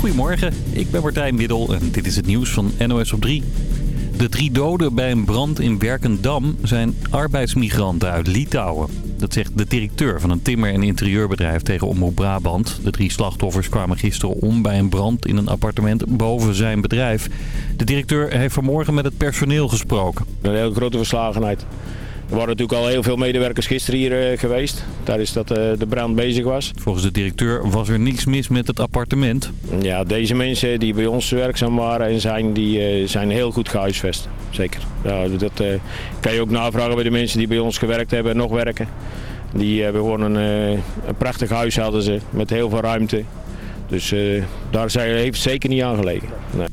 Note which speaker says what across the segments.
Speaker 1: Goedemorgen, ik ben Martijn Middel en dit is het nieuws van NOS op 3. De drie doden bij een brand in Werkendam zijn arbeidsmigranten uit Litouwen. Dat zegt de directeur van een timmer- en interieurbedrijf tegen Omroep Brabant. De drie slachtoffers kwamen gisteren om bij een brand in een appartement boven zijn bedrijf. De directeur heeft vanmorgen met het personeel gesproken.
Speaker 2: Een hele grote verslagenheid. Er waren natuurlijk al heel veel medewerkers gisteren hier uh, geweest, tijdens dat uh, de brand bezig was.
Speaker 1: Volgens de directeur was er niks mis met het appartement.
Speaker 2: Ja, deze mensen die bij ons werkzaam waren en zijn, die uh, zijn heel goed gehuisvest. Zeker. Ja, dat kan je ook navragen bij de mensen die bij ons gewerkt hebben en nog werken. Die hebben gewoon een, een prachtig huis hadden ze, met heel veel ruimte. Dus daar zijn, heeft zeker niet aan gelegen. Nee.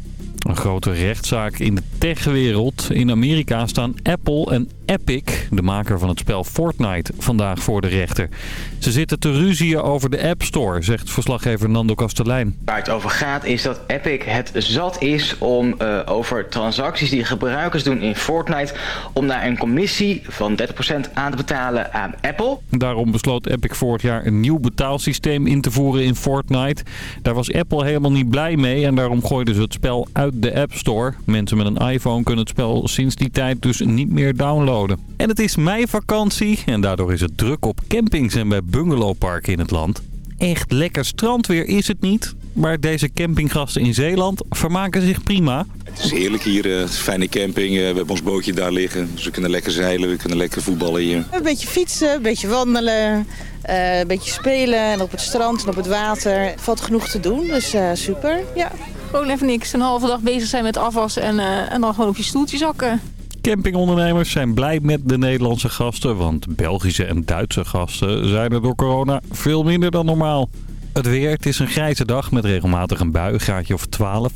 Speaker 1: Een grote rechtszaak in de techwereld. In Amerika staan Apple en Epic, de maker van het spel Fortnite, vandaag voor de rechter. Ze zitten te ruzien over de App Store, zegt verslaggever Nando Kastelein.
Speaker 3: Waar het over gaat is dat Epic het zat is om uh, over transacties die gebruikers doen in Fortnite... om daar een commissie van 30% aan te betalen aan Apple.
Speaker 1: Daarom besloot Epic vorig jaar een nieuw betaalsysteem in te voeren in Fortnite. Daar was Apple helemaal niet blij mee en daarom gooiden ze het spel uit de App Store. Mensen met een iPhone kunnen het spel sinds die tijd dus niet meer downloaden. En het is meivakantie en daardoor is het druk op campings en bij bungalowparken in het land. Echt lekker strandweer is het niet, maar deze campinggasten in Zeeland vermaken zich prima.
Speaker 4: Het is heerlijk hier, het is fijne camping, uh, we hebben ons bootje daar liggen. Dus we kunnen lekker zeilen, we kunnen lekker voetballen hier.
Speaker 5: Een beetje fietsen, een beetje wandelen, uh, een beetje spelen en op het strand en op het water. Valt genoeg te doen, dus super, ja.
Speaker 6: Gewoon even niks, een halve dag bezig zijn met afwas en, en dan gewoon op je stoeltje zakken.
Speaker 1: Campingondernemers zijn blij met de Nederlandse gasten, want Belgische en Duitse gasten zijn er door corona veel minder dan normaal. Het weer, het is een grijze dag met regelmatig een bui, graadje of 12.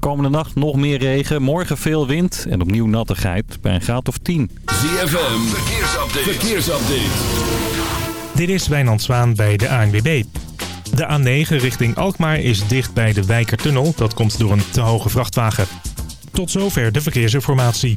Speaker 1: Komende nacht nog meer regen, morgen veel wind en opnieuw nattigheid bij een graad of 10.
Speaker 7: ZFM, verkeersupdate. verkeersupdate.
Speaker 8: Dit is Wijnand Zwaan bij de ANWB. De A9 richting Alkmaar is dicht bij de Wijkertunnel. Dat komt door een te hoge vrachtwagen. Tot zover de verkeersinformatie.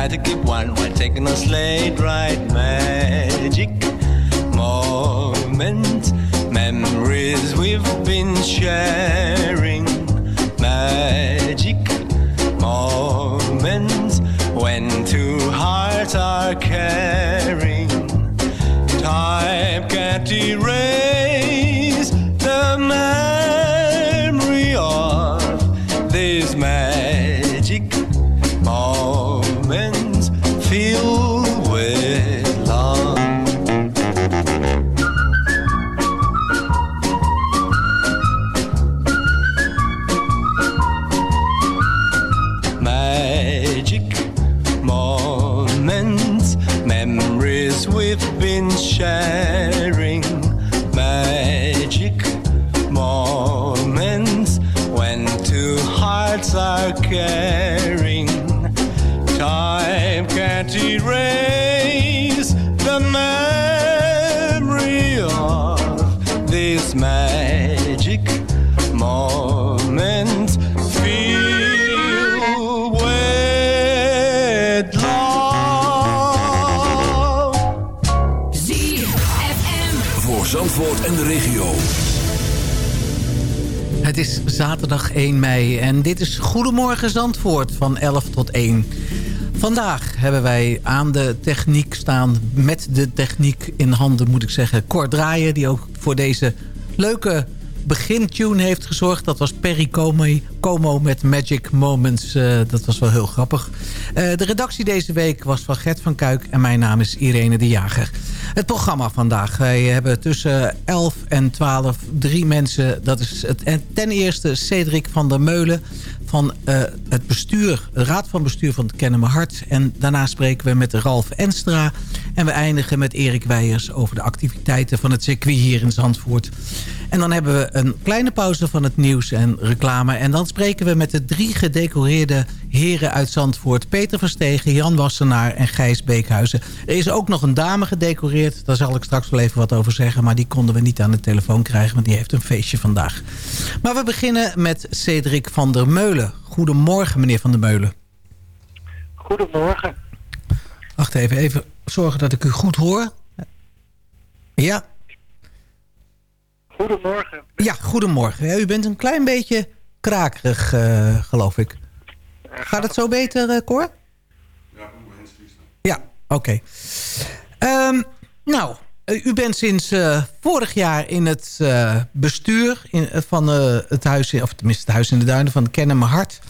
Speaker 9: try to keep
Speaker 7: one En de regio.
Speaker 10: Het is zaterdag 1 mei en dit is Goedemorgen Zandvoort van 11 tot 1. Vandaag hebben wij aan de techniek staan, met de techniek in handen moet ik zeggen... Cor Draaien, die ook voor deze leuke begintune heeft gezorgd. Dat was Perry Como, Como met Magic Moments. Eh, dat was wel heel grappig. Eh, de redactie deze week was van Gert van Kuik en mijn naam is Irene de Jager. Het programma vandaag. Wij hebben tussen 11 en 12 drie mensen. Dat is het, en ten eerste Cedric van der Meulen van eh, het bestuur, de raad van bestuur van het Kennen Mijn Hart. En daarna spreken we met Ralf Enstra. En we eindigen met Erik Weijers over de activiteiten van het circuit hier in Zandvoort. En dan hebben we een kleine pauze van het nieuws en reclame. En dan spreken we met de drie gedecoreerde heren uit Zandvoort. Peter Verstegen, Jan Wassenaar en Gijs Beekhuizen. Er is ook nog een dame gedecoreerd. Daar zal ik straks wel even wat over zeggen. Maar die konden we niet aan de telefoon krijgen, want die heeft een feestje vandaag. Maar we beginnen met Cedric van der Meulen. Goedemorgen, meneer van der Meulen.
Speaker 11: Goedemorgen.
Speaker 10: Wacht even, even zorgen dat ik u goed hoor. Ja,
Speaker 11: Goedemorgen.
Speaker 10: ja goedemorgen. Ja, u bent een klein beetje krakerig, eh, geloof ik. Gaat het zo beter, eh Cor? Ja, oké. Ehm, nou, eh, u bent sinds eh, vorig jaar in het eh, bestuur in, van eh, het huis... in- of tenminste het huis in de duinen van Kennen Mijn Hart.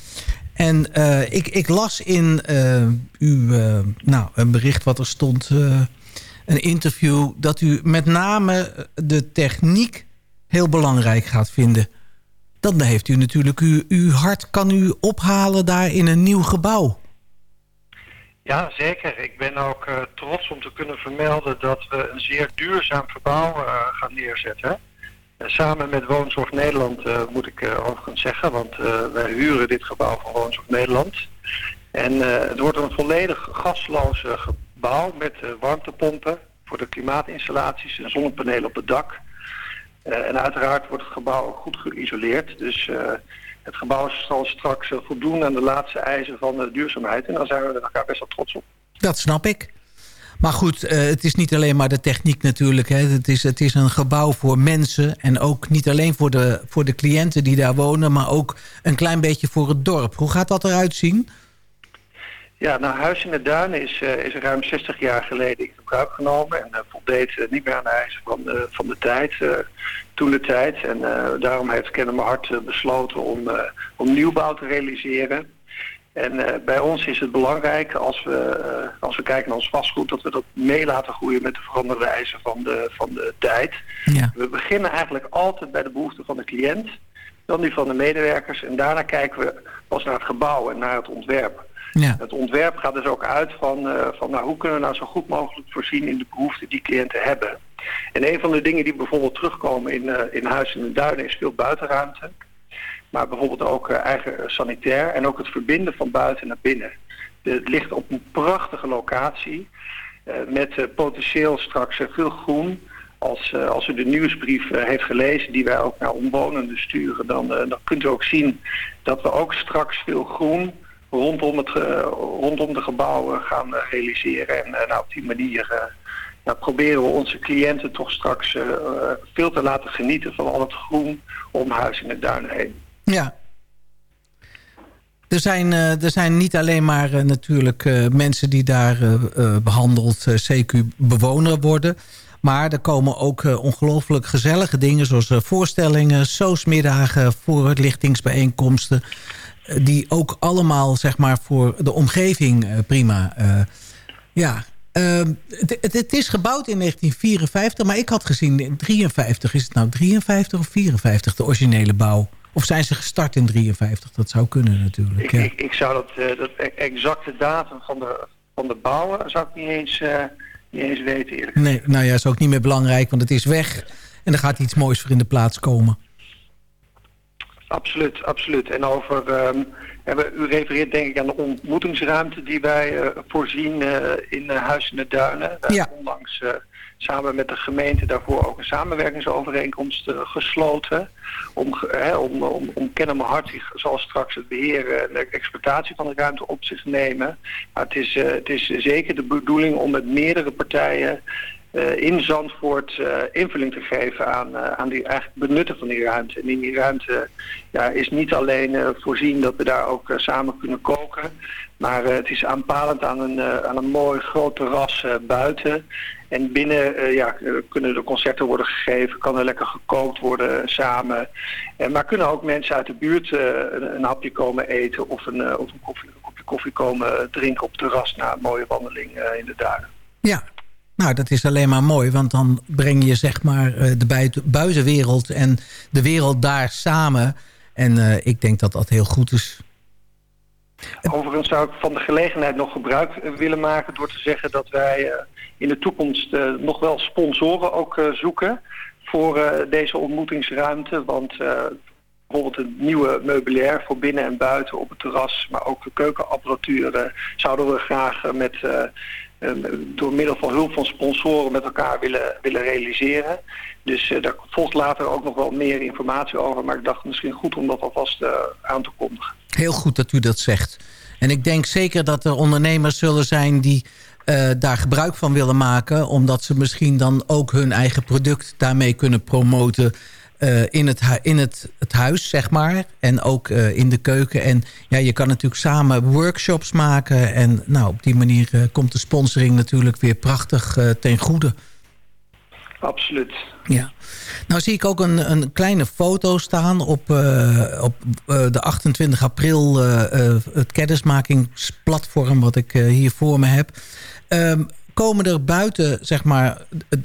Speaker 10: En eh, ik, ik las in eh, uw nou, een bericht wat er stond... eh, een interview dat u met name de techniek heel belangrijk gaat vinden. Dan heeft u natuurlijk uw, uw hart kan u ophalen daar in een nieuw gebouw.
Speaker 11: Ja, zeker. Ik ben ook eh, trots om te kunnen vermelden dat we een zeer duurzaam verbouw eh, gaan neerzetten. Samen met Woonzorg Nederland eh, moet ik overigens zeggen, want wij huren dit gebouw van Woonzorg Nederland. En het wordt een volledig gasloos gebouw met warmtepompen voor de klimaatinstallaties en zonnepanelen op het dak. Eh, en uiteraard wordt het gebouw ook goed geïsoleerd. Dus eh, het gebouw zal straks eh, voldoen aan de laatste eisen van de duurzaamheid. En daar zijn we elkaar best wel trots op.
Speaker 10: Dat snap ik. Maar goed, het is niet alleen maar de techniek natuurlijk. Hè. Het, is, het is een gebouw voor mensen. En ook niet alleen voor de, voor de cliënten die daar wonen... maar ook een klein beetje voor het dorp. Hoe gaat dat eruit zien?
Speaker 11: Ja, nou, Huis in de Duinen is, eh, is ruim 60 jaar geleden in gebruik genomen. En eh, voldeed eh, niet meer aan de eisen van, de van de tijd, toen de tijd. En daarom heeft Kennen Mijn Hart eh, besloten om, om nieuwbouw te realiseren. En bij ons is het belangrijk, als we, als we kijken naar ons vastgoed... dat we dat mee laten groeien met de veranderde eisen van de, van de tijd.
Speaker 10: Ja.
Speaker 11: We beginnen eigenlijk altijd bij de behoeften van de cliënt, dan die van de medewerkers. En daarna kijken we pas naar het gebouw en naar het ontwerp.
Speaker 10: Ja.
Speaker 11: Het ontwerp gaat dus ook uit van, eh, van nou, hoe kunnen we nou zo goed mogelijk voorzien in de behoeften die cliënten hebben. En een van de dingen die bijvoorbeeld terugkomen in, eh, in Huis in de Duinen is veel buitenruimte. Maar bijvoorbeeld ook eh, eigen sanitair en ook het verbinden van buiten naar binnen. Het ligt op een prachtige locatie met potentieel straks veel groen. Als, als u de nieuwsbrief heeft gelezen die wij ook naar omwonenden sturen, dan, dan kunt u ook zien dat we ook straks veel groen rondom, het, ge- rondom de gebouwen gaan eh, realiseren. En eh, nou, op die manier eh, nou, proberen we onze cliënten toch straks eh, eh, veel te laten genieten van al het groen om Huis in de Duinen heen.
Speaker 10: Ja. Er zijn, eh, er zijn niet alleen maar eh, natuurlijk eh, mensen die daar eh, eh, behandeld eh, CQ-bewoner worden. Maar er komen ook eh, ongelooflijk gezellige dingen... zoals eh, voorstellingen, soosmiddagen, voorlichtingsbijeenkomsten... die ook allemaal zeg maar, voor de omgeving eh, prima... eh, ja, Ehm, het, het, is gebouwd in 1954, maar ik had gezien in 53. Is het nou 53 of 54, de originele bouw? Of zijn ze gestart in 53? Dat zou kunnen natuurlijk.
Speaker 11: Ik,
Speaker 10: Ja.
Speaker 11: ik, ik zou dat, eh, dat e- exacte datum van de, van de bouwen zou ik niet eens, niet eens weten eerlijk
Speaker 10: Nee, nou ja, is ook niet meer belangrijk, want het is weg. En er gaat iets moois voor in de plaats komen.
Speaker 11: Absoluut, absoluut. En over, we- u refereert denk ik aan de ontmoetingsruimte die wij eh, voorzien eh, in uh, Huis in de Duinen. We
Speaker 10: Ja.
Speaker 11: onlangs eh, samen met de gemeente daarvoor ook een samenwerkingsovereenkomst eh, gesloten. Om, hè, om, om, om Kennemer Hart die zal straks het beheer eh, en de exploitatie van de ruimte op zich nemen. Maar het is, eh, het is zeker de bedoeling om met meerdere partijen eh, in Zandvoort eh, invulling te geven aan, eh, aan die eigenlijk benutten van die ruimte. En in die ruimte ja, is niet alleen voorzien dat we daar ook samen kunnen koken, maar het is aanpalend aan een, aan een mooi groot terras buiten. En binnen ja, kunnen de concerten worden gegeven, kan er lekker gekookt worden samen. Eh, maar kunnen ook mensen uit de buurt een, een hapje komen eten of een, of een, een kopje koffie komen drinken op het terras na een mooie wandeling in de duinen.
Speaker 10: Ja, nou dat is alleen maar mooi. Want dan breng je zeg maar eh, de buiten, buitenwereld en de wereld daar samen. En eh, ik denk dat dat heel goed is.
Speaker 11: Overigens zou ik van de gelegenheid nog gebruik eh, willen maken door te zeggen dat wij in de toekomst nog wel sponsoren ook zoeken voor deze ontmoetingsruimte. Want bijvoorbeeld een nieuwe meubilair voor binnen en buiten op het terras, maar ook de keukenapparatuur zouden we graag met, door middel van hulp van sponsoren met elkaar willen, willen realiseren. Dus eh, daar volgt later ook nog wel meer informatie over, maar ik dacht misschien goed om dat alvast eh, aan te kondigen.
Speaker 10: Heel goed dat u dat zegt. En ik denk zeker dat er ondernemers zullen zijn die eh, daar gebruik van willen maken. Omdat ze misschien dan ook hun eigen product daarmee kunnen promoten. Eh, in, het, in het, het huis, zeg maar. En ook eh, in de keuken. En ja, je kan natuurlijk samen workshops maken. En nou, op die manier eh, komt de sponsoring natuurlijk weer prachtig ten goede.
Speaker 11: Absoluut.
Speaker 10: Ja. Nou zie ik ook een, een kleine foto staan op, op de 28 april... het kennismakingsplatform wat ik hier voor me heb. Ehm, komen er buiten, zeg maar,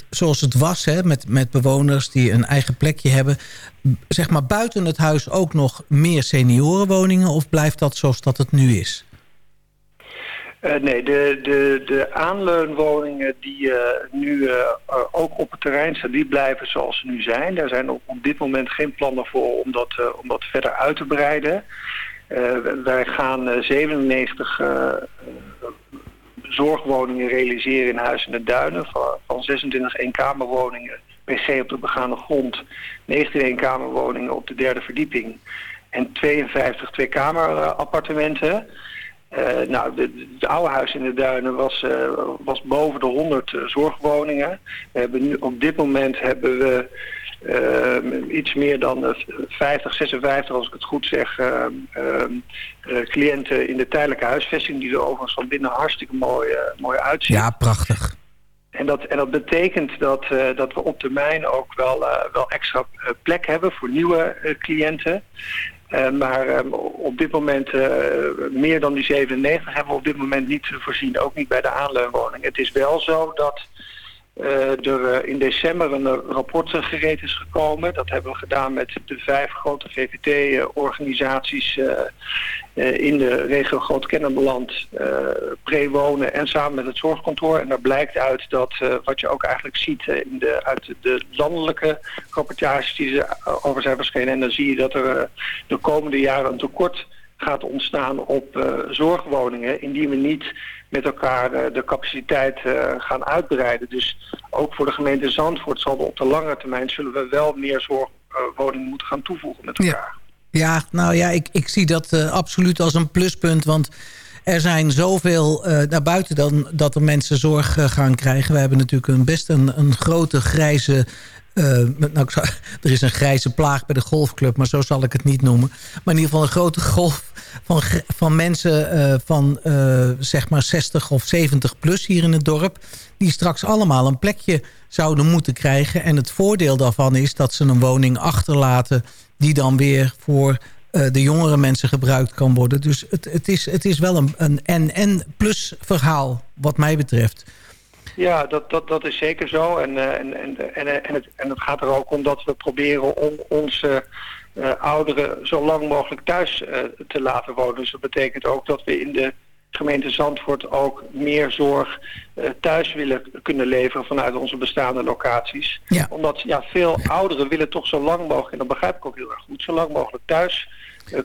Speaker 10: zoals het was... Hè, met, met bewoners die een eigen plekje hebben... zeg maar buiten het huis ook nog meer seniorenwoningen... of blijft dat zoals dat het nu is?
Speaker 11: Eh, nee, de, de, de aanleunwoningen die eh, nu eh, ook op het terrein staan, die blijven zoals ze nu zijn. Daar zijn op, op dit moment geen plannen voor om dat, om dat verder uit te breiden. Wij gaan eh, 97 eh, eh, zorgwoningen realiseren in Huis in de Duinen. Van, van 26 eenkamerwoningen PG op de begane grond, 19 eenkamerwoningen op de derde verdieping en 52 tweekamerappartementen. Eh, nou, het oude huis in de Duinen was, eh, was boven de 100 eh, zorgwoningen. We hebben nu, op dit moment hebben we iets meer dan eh, 50, 56, als ik het goed zeg, eh, eh, eh, cliënten in de tijdelijke huisvesting, die er overigens van binnen hartstikke mooi, eh, mooi uitzien.
Speaker 10: Ja, prachtig.
Speaker 11: En dat, en dat betekent dat, eh, dat we op termijn ook wel, eh, wel extra eh, plek hebben voor nieuwe eh, cliënten. Eh, maar eh, op dit moment, eh, meer dan die 97 hebben we op dit moment niet voorzien. Ook niet bij de aanleunwoning. Het is wel zo dat eh, er eh, in december een rapport gereed is gekomen. Dat hebben we gedaan met de vijf grote VVT-organisaties eh, in de regio Groot-Kennemerland, pre-wonen en samen met het zorgkantoor. En daar blijkt uit dat, wat je ook eigenlijk ziet in de, uit de landelijke rapportages die er over zijn verschenen. En dan zie je dat er de komende jaren een tekort gaat ontstaan op eh, zorgwoningen, indien we niet met elkaar eh, de capaciteit eh, gaan uitbreiden. Dus ook voor de gemeente Zandvoort zal op de lange termijn zullen we wel meer zorgwoningen moeten gaan toevoegen met elkaar.
Speaker 10: Ja, nou ja, ik, ik zie dat absoluut als een pluspunt. Want er zijn zoveel naar buiten dan dat er mensen zorg gaan krijgen. We hebben natuurlijk een, best een, een grote grijze... eh, nou, er is een grijze plaag bij de golfclub, maar zo zal ik het niet noemen. Maar in ieder geval een grote golf van, van mensen eh, van eh, zeg maar 60 of 70 plus hier in het dorp... die straks allemaal een plekje zouden moeten krijgen. En het voordeel daarvan is dat ze een woning achterlaten... die dan weer voor de jongere mensen gebruikt kan worden. Dus het, het, is, het is wel een, een en-en plus verhaal wat mij betreft.
Speaker 11: Ja, dat, dat, dat is zeker zo. En, eh, en, en, en, en, het, en het gaat er ook om dat we proberen om onze eh, ouderen zo lang mogelijk thuis eh, te laten wonen. Dus dat betekent ook dat we in de gemeente Zandvoort ook meer zorg thuis willen kunnen leveren vanuit onze bestaande locaties. Omdat ja, veel ouderen willen toch zo lang mogelijk, en dat begrijp ik ook heel erg goed, zo lang mogelijk thuis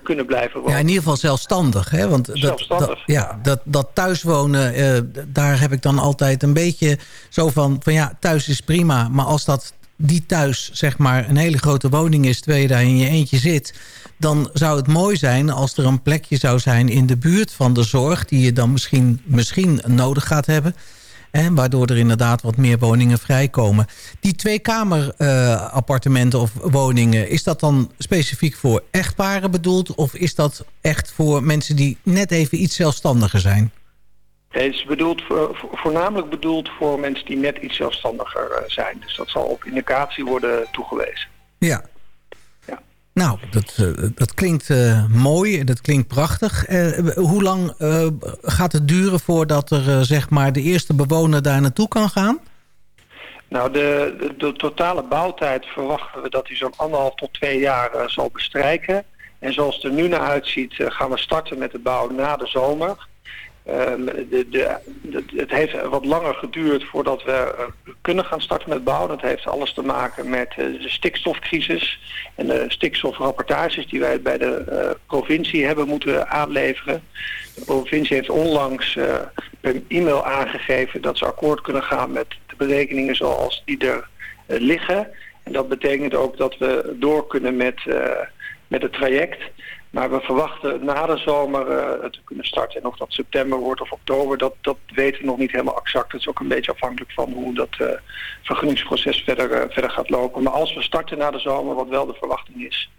Speaker 11: kunnen blijven wonen.
Speaker 10: Ja, in ieder geval zelfstandig. Hè? Want dat,
Speaker 11: Zelfstandig,
Speaker 10: dat, ja, dat, dat thuiswonen, eh, daar heb ik dan altijd een beetje zo van... van ja, thuis is prima, maar als dat die thuis zeg maar een hele grote woning is... terwijl je daar in je eentje zit... dan zou het mooi zijn als er een plekje zou zijn in de buurt van de zorg... die je dan misschien, misschien nodig gaat hebben... Hè, waardoor er inderdaad wat meer woningen vrijkomen. Die tweekamer eh appartementen of woningen... is dat dan specifiek voor echtparen bedoeld... of is dat echt voor mensen die net even iets zelfstandiger zijn?
Speaker 11: Het is bedoeld voor, voor- voornamelijk bedoeld voor mensen die net iets zelfstandiger eh, zijn. Dus dat zal op indicatie worden toegewezen.
Speaker 10: Ja. Nou, dat, eh, dat klinkt eh, mooi en dat klinkt prachtig. Eh, hoe lang gaat het duren voordat er zeg maar de eerste bewoner daar naartoe kan gaan?
Speaker 11: Nou, de, de, totale bouwtijd verwachten we dat die zo'n anderhalf tot twee jaar zal bestrijken. En zoals het er nu naar uitziet, gaan we starten met de bouw na de zomer. Ehm, het heeft wat langer geduurd voordat we eh, kunnen gaan starten met bouwen. Dat heeft alles te maken met eh, de stikstofcrisis en de stikstofrapportages die wij bij de eh, provincie hebben moeten aanleveren. De provincie heeft onlangs per e-mail aangegeven dat ze akkoord kunnen gaan met de berekeningen zoals die er liggen. En dat betekent ook dat we door kunnen met, met het traject. Maar we verwachten na de zomer eh, te kunnen starten. En of dat september wordt of oktober, dat, dat weten we nog niet helemaal exact. Het is ook een beetje afhankelijk van hoe dat eh, vergunningsproces verder, eh, verder gaat lopen. Maar als we starten na de zomer, wat wel de verwachting is,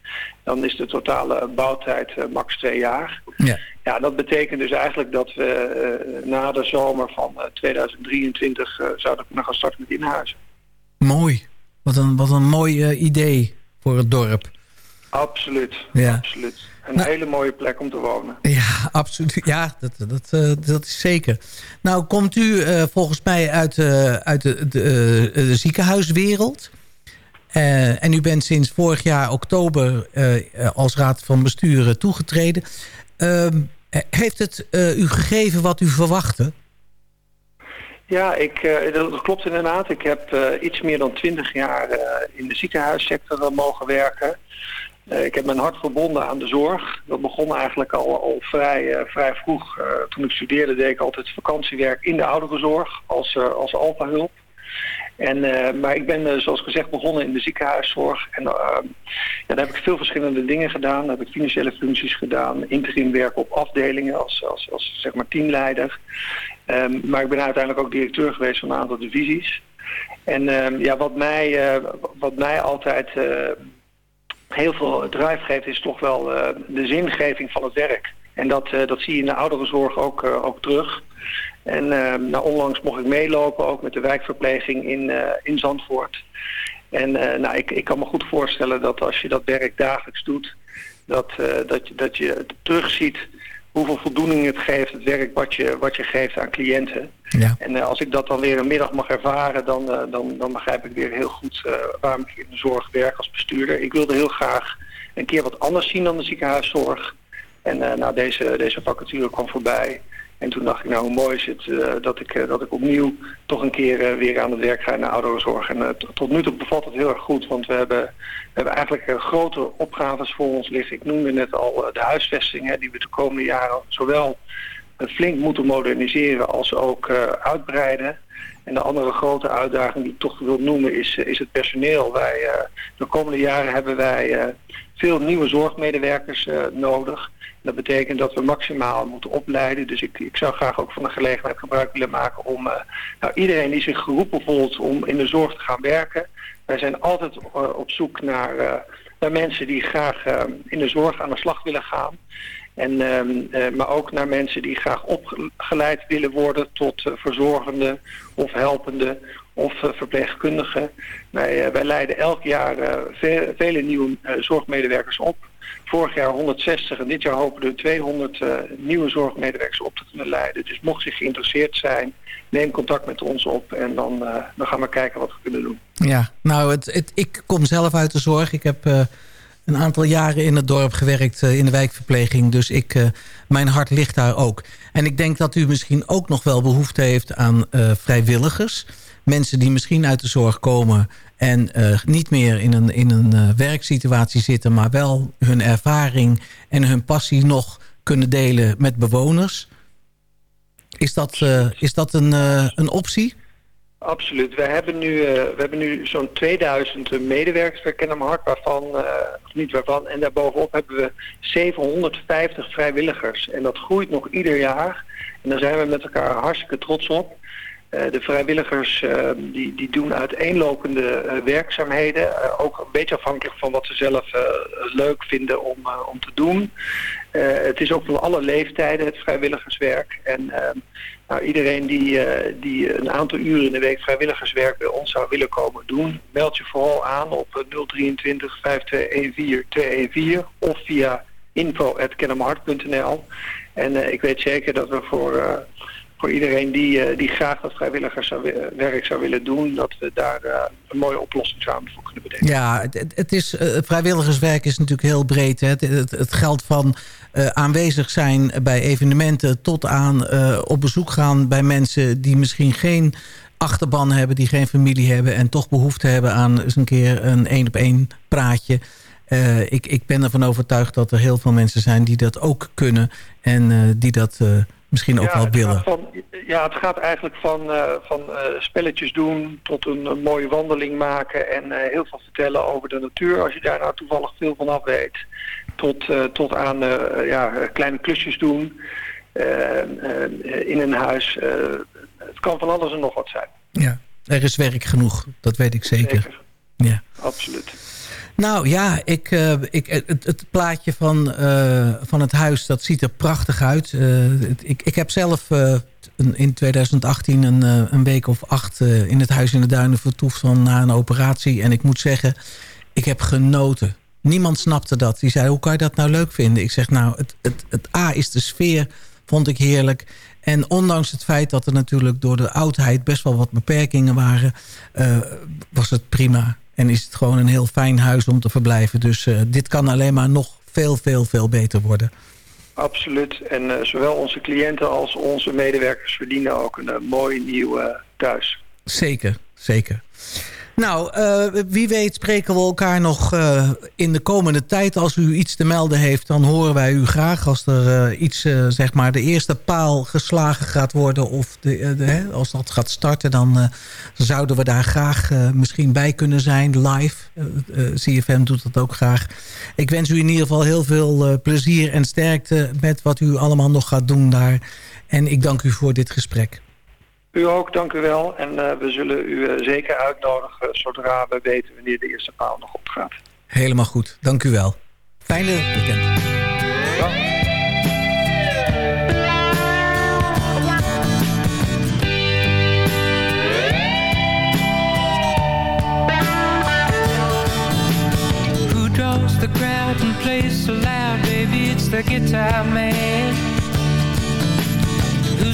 Speaker 11: dan is de totale bouwtijd max twee jaar.
Speaker 10: Ja.
Speaker 11: Ja, dat betekent dus eigenlijk dat we na de zomer van eh, 2023 eh, zouden kunnen gaan starten met inhuizen.
Speaker 10: Mooi. Wat een, wat een mooi idee voor het dorp.
Speaker 11: Absoluut,
Speaker 10: Ja.
Speaker 11: absoluut. Een hele mooie plek om te wonen.
Speaker 10: Ja, absoluut. Ja, dat, dat, eh, dat is zeker. Nou, komt u eh, volgens mij uit, eh, uit de, de, de ziekenhuiswereld. En u bent sinds vorig jaar oktober als raad van bestuur toegetreden. Ehm, heeft het u gegeven wat u verwachtte?
Speaker 11: Ja, ik, dat, klopt inderdaad. Ik heb iets meer dan twintig jaar in de ziekenhuissector mogen werken. Eh, ik heb mijn hart verbonden aan de zorg. Dat begon eigenlijk al, al vrij, eh, vrij vroeg. Eh, toen ik studeerde deed ik altijd vakantiewerk in de ouderenzorg als, als alfahulp. En, maar ik ben, zoals gezegd, begonnen in de ziekenhuiszorg. En eh, ja, daar heb ik veel verschillende dingen gedaan. Daar heb ik financiële functies gedaan, interim werk op afdelingen als, als, als zeg maar teamleider. Ehm, maar ik ben uiteindelijk ook directeur geweest van een aantal divisies. En ehm, ja, wat mij, wat mij altijd heel veel drive geeft, is toch wel eh, de zingeving van het werk. En dat, eh, dat zie je in de ouderenzorg ook, eh, ook terug. En nou, onlangs mocht ik meelopen, ook met de wijkverpleging in, in Zandvoort. En nou, ik, ik kan me goed voorstellen dat als je dat werk dagelijks doet, dat, dat, je, dat je terugziet hoeveel voldoening het geeft, het werk wat je, wat je geeft aan cliënten.
Speaker 10: Ja.
Speaker 11: En eh, als ik dat dan weer een middag mag ervaren, dan, eh, dan, dan begrijp ik weer heel goed eh, waarom ik in de zorg werk als bestuurder. Ik wilde heel graag een keer wat anders zien dan de ziekenhuiszorg. En nou, deze, deze vacature kwam voorbij. En toen dacht ik, nou hoe mooi is het eh, dat, ik, eh, dat ik opnieuw toch een keer eh, weer aan het werk ga in de ouderenzorg. En tot nu toe bevalt het heel erg goed, want we hebben, we hebben eigenlijk grote opgaves voor ons liggen. Ik noemde net al de huisvesting, hè, die we de komende jaren zowel flink moeten moderniseren als ook uitbreiden. En de andere grote uitdaging die ik toch wil noemen is, is het personeel. Wij, de komende jaren hebben wij veel nieuwe zorgmedewerkers nodig. Dat betekent dat we maximaal moeten opleiden. Dus ik, ik zou graag ook van de gelegenheid gebruik willen maken om eh, nou, iedereen die zich geroepen voelt om in de zorg te gaan werken. Wij zijn altijd eh, op zoek naar, eh, naar mensen die graag in de zorg aan de slag willen gaan. En, ehm, eh, maar ook naar mensen die graag opgeleid willen worden tot verzorgende of helpende of eh, verpleegkundige. Wij, wij leiden elk jaar ve- vele nieuwe zorgmedewerkers op. Vorig jaar 160 en dit jaar hopen we 200 eh, nieuwe zorgmedewerkers op te kunnen leiden. Dus mocht je geïnteresseerd zijn, neem contact met ons op en dan, eh, dan gaan we kijken wat we kunnen doen.
Speaker 10: Ja, nou, het, het, ik kom zelf uit de zorg. Ik heb eh, een aantal jaren in het dorp gewerkt in de wijkverpleging. Dus ik, mijn hart ligt daar ook. En ik denk dat u misschien ook nog wel behoefte heeft aan vrijwilligers. Mensen die misschien uit de zorg komen en niet meer in een, in een werksituatie zitten... maar wel hun ervaring en hun passie nog kunnen delen met bewoners. Is dat, is dat een, een optie?
Speaker 11: Absoluut. We hebben nu, we hebben nu zo'n 2000 medewerkers bij Kennemer Hart, waarvan, niet waarvan, en daarbovenop hebben we 750 vrijwilligers. En dat groeit nog ieder jaar. En daar zijn we met elkaar hartstikke trots op. Uh, de vrijwilligers die, die doen uiteenlopende werkzaamheden. ook een beetje afhankelijk van wat ze zelf leuk vinden om, om te doen. het is ook van alle leeftijden het vrijwilligerswerk. En ehm, nou, iedereen die, die een aantal uren in de week vrijwilligerswerk bij ons zou willen komen doen, meld je vooral aan op 023 5214 214 of via info.kennemerhart.nl. En ik weet zeker dat we voor, voor iedereen die, die graag dat vrijwilligerswerk zou willen doen, dat we daar een mooie oplossing samen voor kunnen bedenken.
Speaker 10: Ja, het, het is, vrijwilligerswerk is natuurlijk heel breed. Hè? Het, het, geldt van aanwezig zijn bij evenementen... tot aan op bezoek gaan bij mensen die misschien geen achterban hebben... die geen familie hebben en toch behoefte hebben aan eens een keer een één-op-één praatje... Ik, ik ben ervan overtuigd dat er heel veel mensen zijn die dat ook kunnen... en die dat misschien ook
Speaker 11: ja,
Speaker 10: wel willen.
Speaker 11: Van, ja, het gaat eigenlijk van, uh, van uh, spelletjes doen tot een, een, mooie wandeling maken... en uh, heel veel vertellen over de natuur als je daar nou toevallig veel van af weet tot, tot aan ja, kleine klusjes doen in een huis. het kan van alles en nog wat zijn.
Speaker 10: Ja, er is werk genoeg, dat weet ik zeker. zeker. Ja.
Speaker 11: Absoluut.
Speaker 10: Nou ja, ik, ik, het, het, plaatje van, van het huis, dat ziet er prachtig uit. ik, ik heb zelf in 2018 een, een week of acht in het huis in de duinen vertoefd van na een operatie. En ik moet zeggen, ik heb genoten. Niemand snapte dat. Die zei, hoe kan je dat nou leuk vinden? Ik zeg, nou, het, het, het A is de sfeer, vond ik heerlijk. En ondanks het feit dat er natuurlijk door de oudheid best wel wat beperkingen waren... Was het prima. En is het gewoon een heel fijn huis om te verblijven. Dus uh, dit kan alleen maar nog veel, veel, veel beter worden.
Speaker 11: Absoluut. En uh, zowel onze cliënten als onze medewerkers verdienen ook een mooi nieuw thuis.
Speaker 10: Zeker, zeker. Nou, uh, wie weet spreken we elkaar nog uh, in de komende tijd. Als u iets te melden heeft, dan horen wij u graag. Als er uh, iets, zeg maar, de eerste paal geslagen gaat worden... of de, hè, als dat gaat starten, dan zouden we daar graag misschien bij kunnen zijn. Live. CFM doet dat ook graag. Ik wens u in ieder geval heel veel plezier en sterkte... met wat u allemaal nog gaat doen daar. En ik dank u voor dit gesprek.
Speaker 11: U ook, dank u wel. En uh, we zullen u uh, zeker uitnodigen zodra we weten wanneer de eerste paal nog opgaat.
Speaker 10: Helemaal goed, dank u wel. Fijne weekend. Ja.
Speaker 12: the crowd and plays so loud, baby, it's the guitar man.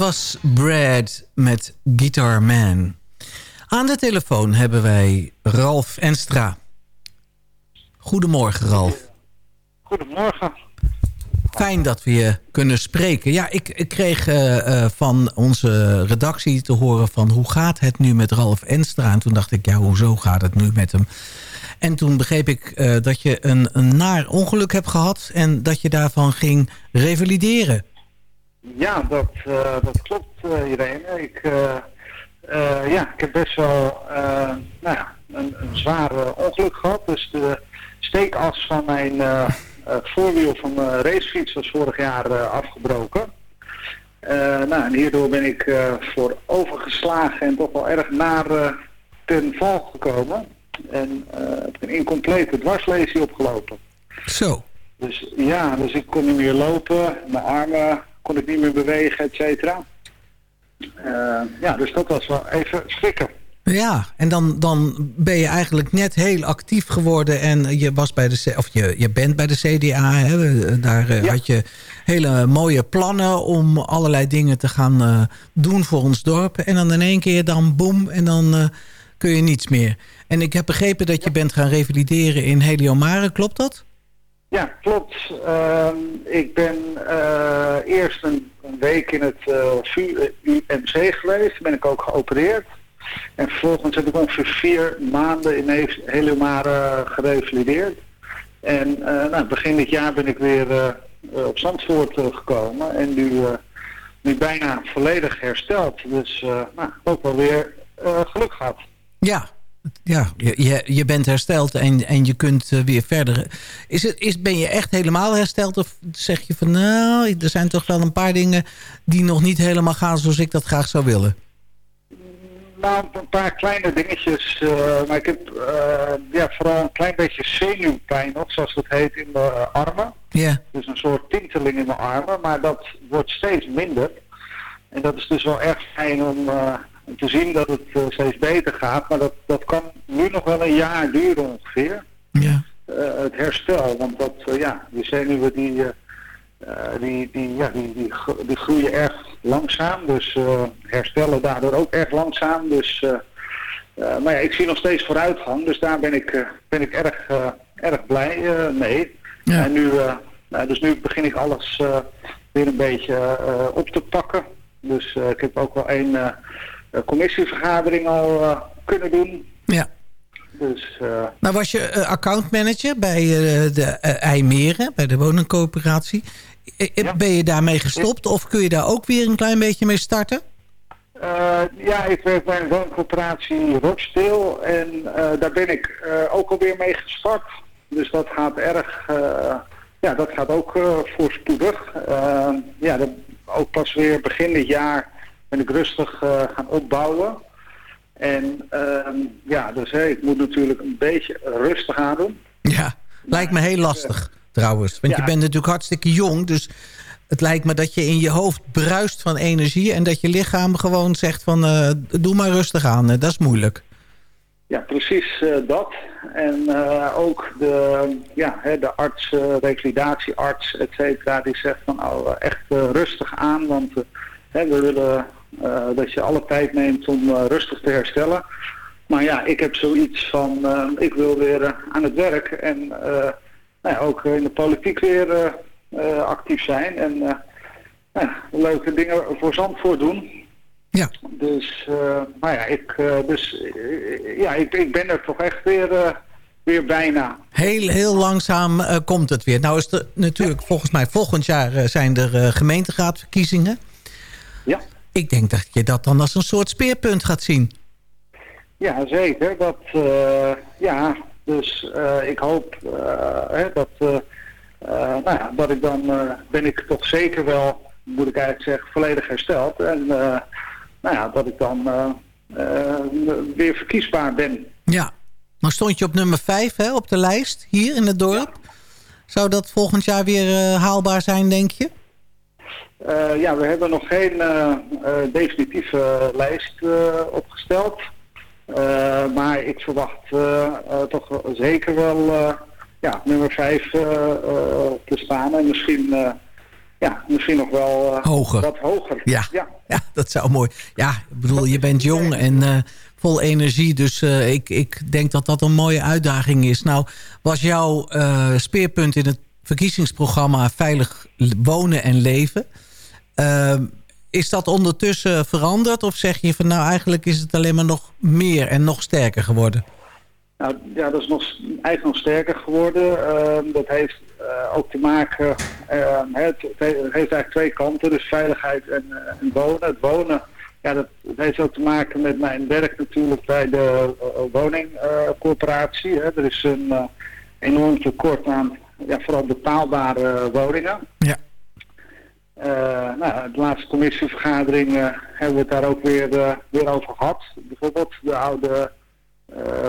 Speaker 10: was Brad met Guitar Man. Aan de telefoon hebben wij Ralf Enstra. Goedemorgen, Ralf.
Speaker 13: Goedemorgen.
Speaker 10: Fijn dat we je kunnen spreken. Ja, ik, ik kreeg eh, eh, van onze redactie te horen van hoe gaat het nu met Ralf Enstra? En toen dacht ik, ja, hoezo gaat het nu met hem? En toen begreep ik eh, dat je een, een naar ongeluk hebt gehad... en dat je daarvan ging revalideren.
Speaker 13: Ja, dat, eh, dat klopt, eh, Irene. Ik, eh, ja, ik heb best wel nou ja, een, een zwaar ongeluk gehad. Dus de steekas van mijn voorwiel van mijn racefiets was vorig jaar afgebroken. Nou, en hierdoor ben ik eh, voor overgeslagen en toch wel erg naar ten val gekomen. En heb een incomplete dwarslesie opgelopen.
Speaker 10: Zo.
Speaker 13: Dus ja, dus ik kon niet meer lopen, mijn armen kon ik niet meer bewegen, et cetera. Eh, ja, dus dat was wel even schrikken.
Speaker 10: Ja, en dan, dan ben je eigenlijk net heel actief geworden. En je, was bij de, of je, je bent bij de CDA. Hè? Daar eh, had je hele mooie plannen om allerlei dingen te gaan eh, doen voor ons dorp. En dan in één keer dan boem en dan eh, kun je niets meer. En ik heb begrepen dat je bent gaan revalideren in Heliomare. Klopt dat?
Speaker 13: Ja, klopt. Ehm, ik ben eh, eerst een, week in het eh, VU UMC geweest. ben ik ook geopereerd. En vervolgens heb ik ongeveer vier maanden in He- Heliomare gerevalideerd. En eh, nou, begin dit jaar ben ik weer eh, eh, op Zandvoort eh, gekomen. En nu, eh, bijna volledig hersteld. Dus eh, nou, ook wel weer eh, geluk gehad.
Speaker 10: Ja, ja je, je, bent hersteld en, en je kunt eh, weer verder. Is het, is, ben je echt helemaal hersteld of zeg je van... nou, er zijn toch wel een paar dingen die nog niet helemaal gaan zoals ik dat graag zou willen?
Speaker 13: Nou, een paar kleine dingetjes. eh, maar ik heb eh, ja, vooral een klein beetje zenuwpijn nog, zoals dat heet, in mijn armen.
Speaker 10: Ja.
Speaker 13: Dus een soort tinteling in mijn armen, maar dat wordt steeds minder. En dat is dus wel erg fijn om te zien dat het eh, steeds beter gaat. Maar dat, dat kan nu nog wel een jaar duren ongeveer.
Speaker 10: Ja.
Speaker 13: Eh, het herstel, want dat, eh, ja, die zenuwen die, die, die, ja, die, die, gro- die groeien erg langzaam. Dus herstellen daardoor ook erg langzaam. Dus, maar ja, ik zie nog steeds vooruitgang. Dus daar ben ik, ben ik erg, erg blij mee. En nu, nou, dus nu begin ik alles weer een beetje op te pakken. Dus ik heb ook wel één commissievergadering al eh, kunnen doen.
Speaker 10: Ja.
Speaker 13: Dus eh,
Speaker 10: Nou was je eh, accountmanager bij eh, de eh, IJmeren, bij de woningcoöperatie. Eh, eh, Ben je daarmee gestopt of kun je daar ook weer een klein beetje mee starten?
Speaker 13: Eh, ja, ik werk bij een wooncoöperatie Rochdale en eh, daar ben ik eh, ook alweer mee gestart. Dus dat gaat erg, eh, ja, dat gaat ook eh, voorspoedig. Eh, ja, dat, ook pas weer begin dit jaar ben ik rustig eh, gaan opbouwen. En ehm, ja, dus hè, ik moet natuurlijk een beetje rustig aan doen.
Speaker 10: Ja, lijkt me heel lastig trouwens. Want je bent natuurlijk hartstikke jong, dus het lijkt me dat je in je hoofd bruist van energie... en dat je lichaam gewoon zegt van eh, doe maar rustig aan. Dat is moeilijk.
Speaker 13: Ja, precies eh, dat. En ook de, ja, hè, de arts, eh, revalidatiearts, et cetera, die zegt van nou, echt rustig aan, want hè, we willen dat je alle tijd neemt om eh, rustig te herstellen. Maar ja, ik heb zoiets van, eh, ik wil weer eh, aan het werk en eh, nou ja, ook in de politiek weer eh, eh, actief zijn en eh, ja, leuke dingen voor Zandvoort doen.
Speaker 10: Ja.
Speaker 13: Dus, eh, nou ja, ik, eh, dus, eh, ja ik, ik ben er toch echt weer, eh, weer bijna.
Speaker 10: Heel, heel langzaam eh, komt het weer. Nou is er natuurlijk volgens mij volgend jaar eh, zijn er eh, gemeenteraadverkiezingen.
Speaker 13: Ja.
Speaker 10: Ik denk dat je dat dan als een soort speerpunt gaat zien.
Speaker 13: Ja, zeker. Dat, eh, ja, dus eh, ik hoop eh, hè, dat, nou ja, dat ik dan ben ik toch zeker wel, moet ik eigenlijk zeggen, volledig hersteld. En nou ja, dat ik dan weer verkiesbaar ben.
Speaker 10: Ja, maar stond je op nummer 5 hè, op de lijst hier in het dorp? Zou dat volgend jaar weer haalbaar zijn, denk je?
Speaker 13: Eh, ja, we hebben nog geen eh, eh, definitieve lijst opgesteld. Maar ik verwacht toch zeker wel ja, nummer 5 te staan. En misschien, ja, misschien nog wel
Speaker 10: Hoger.
Speaker 13: wat hoger.
Speaker 10: Ja.
Speaker 13: ja.
Speaker 10: Ja, dat zou mooi. Ja, ik bedoel, je bent jong en vol energie. Dus ik, ik denk dat dat een mooie uitdaging is. Nou, was jouw speerpunt in het verkiezingsprogramma Veilig Wonen en Leven... Eh, is dat ondertussen veranderd? Of zeg je van nou eigenlijk is het alleen maar nog meer en nog sterker geworden?
Speaker 13: Nou, ja, dat is nog, eigenlijk nog sterker geworden. Ehm, dat heeft eh, ook te maken, ehm, het, het heeft eigenlijk twee kanten, dus veiligheid en, eh, en wonen. Het wonen, ja, dat, dat heeft ook te maken met mijn werk natuurlijk bij de uh, woningcorporatie. hè. er is een eh, enorm tekort aan ja, vooral betaalbare woningen.
Speaker 10: Ja.
Speaker 13: Eh, nou, de laatste commissievergadering eh, hebben we het daar ook weer, eh, weer over gehad. Bijvoorbeeld de oude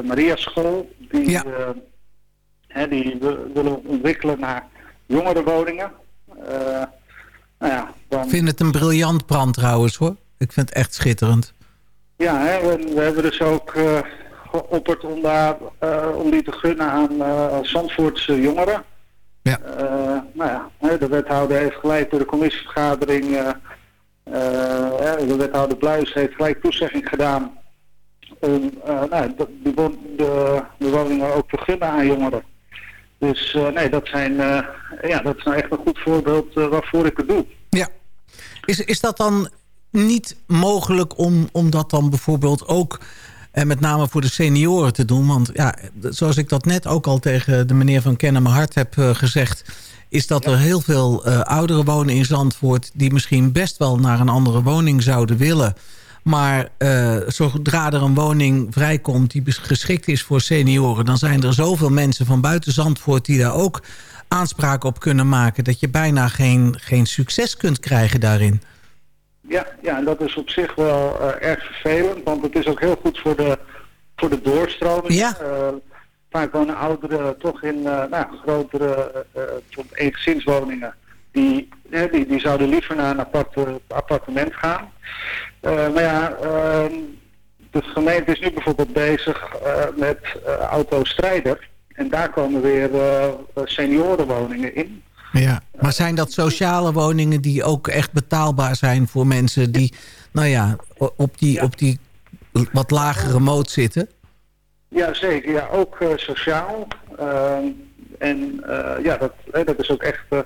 Speaker 13: Maria School, die, eh, hè, die we- willen we ontwikkelen naar jongerenwoningen. Eh nou ja, dan,
Speaker 10: Ik vind het een briljant brand trouwens hoor. Ik vind het echt schitterend.
Speaker 13: ja hè, we, we hebben dus ook geopperd om, daar, om die te gunnen aan eh Zandvoortse jongeren.
Speaker 10: Ja.
Speaker 13: Eh, nou ja, de wethouder heeft gelijk door de commissievergadering, eh, eh, de wethouder Bluis heeft gelijk toezegging gedaan om nou, de, de, de, de woningen ook te gunnen aan jongeren. Dus nee, dat, zijn, ja, dat is nou echt een goed voorbeeld eh, waarvoor ik het doe.
Speaker 10: Ja. Is, is dat dan niet mogelijk om, om dat dan bijvoorbeeld ook... en met name voor de senioren te doen? Want ja, zoals ik dat net ook al tegen de meneer van Kennen mijn hart heb eh, gezegd... is dat er heel veel eh, ouderen wonen in Zandvoort... die misschien best wel naar een andere woning zouden willen... Maar eh, zodra er een woning vrijkomt die geschikt is voor senioren... dan zijn er zoveel mensen van buiten Zandvoort die daar ook aanspraak op kunnen maken... dat je bijna geen, geen succes kunt krijgen daarin.
Speaker 13: Ja, ja, en dat is op zich wel eh, erg vervelend, want het is ook heel goed voor de, voor de doorstroming.
Speaker 10: Ja.
Speaker 13: Eh, vaak wonen ouderen toch in eh, nou, grotere eengezinswoningen. Die, die, die zouden liever naar een apart, appartement gaan. Maar ja, ehm, de gemeente is nu bijvoorbeeld bezig met autostrijder. En daar komen weer seniorenwoningen in.
Speaker 10: Ja. Maar zijn dat sociale woningen die ook echt betaalbaar zijn voor mensen die, nou ja, op die, op die wat lagere moot zitten?
Speaker 13: Ja, zeker. Ja, ook eh, sociaal. Ehm, en eh, ja, dat, hè, dat is ook echt eh,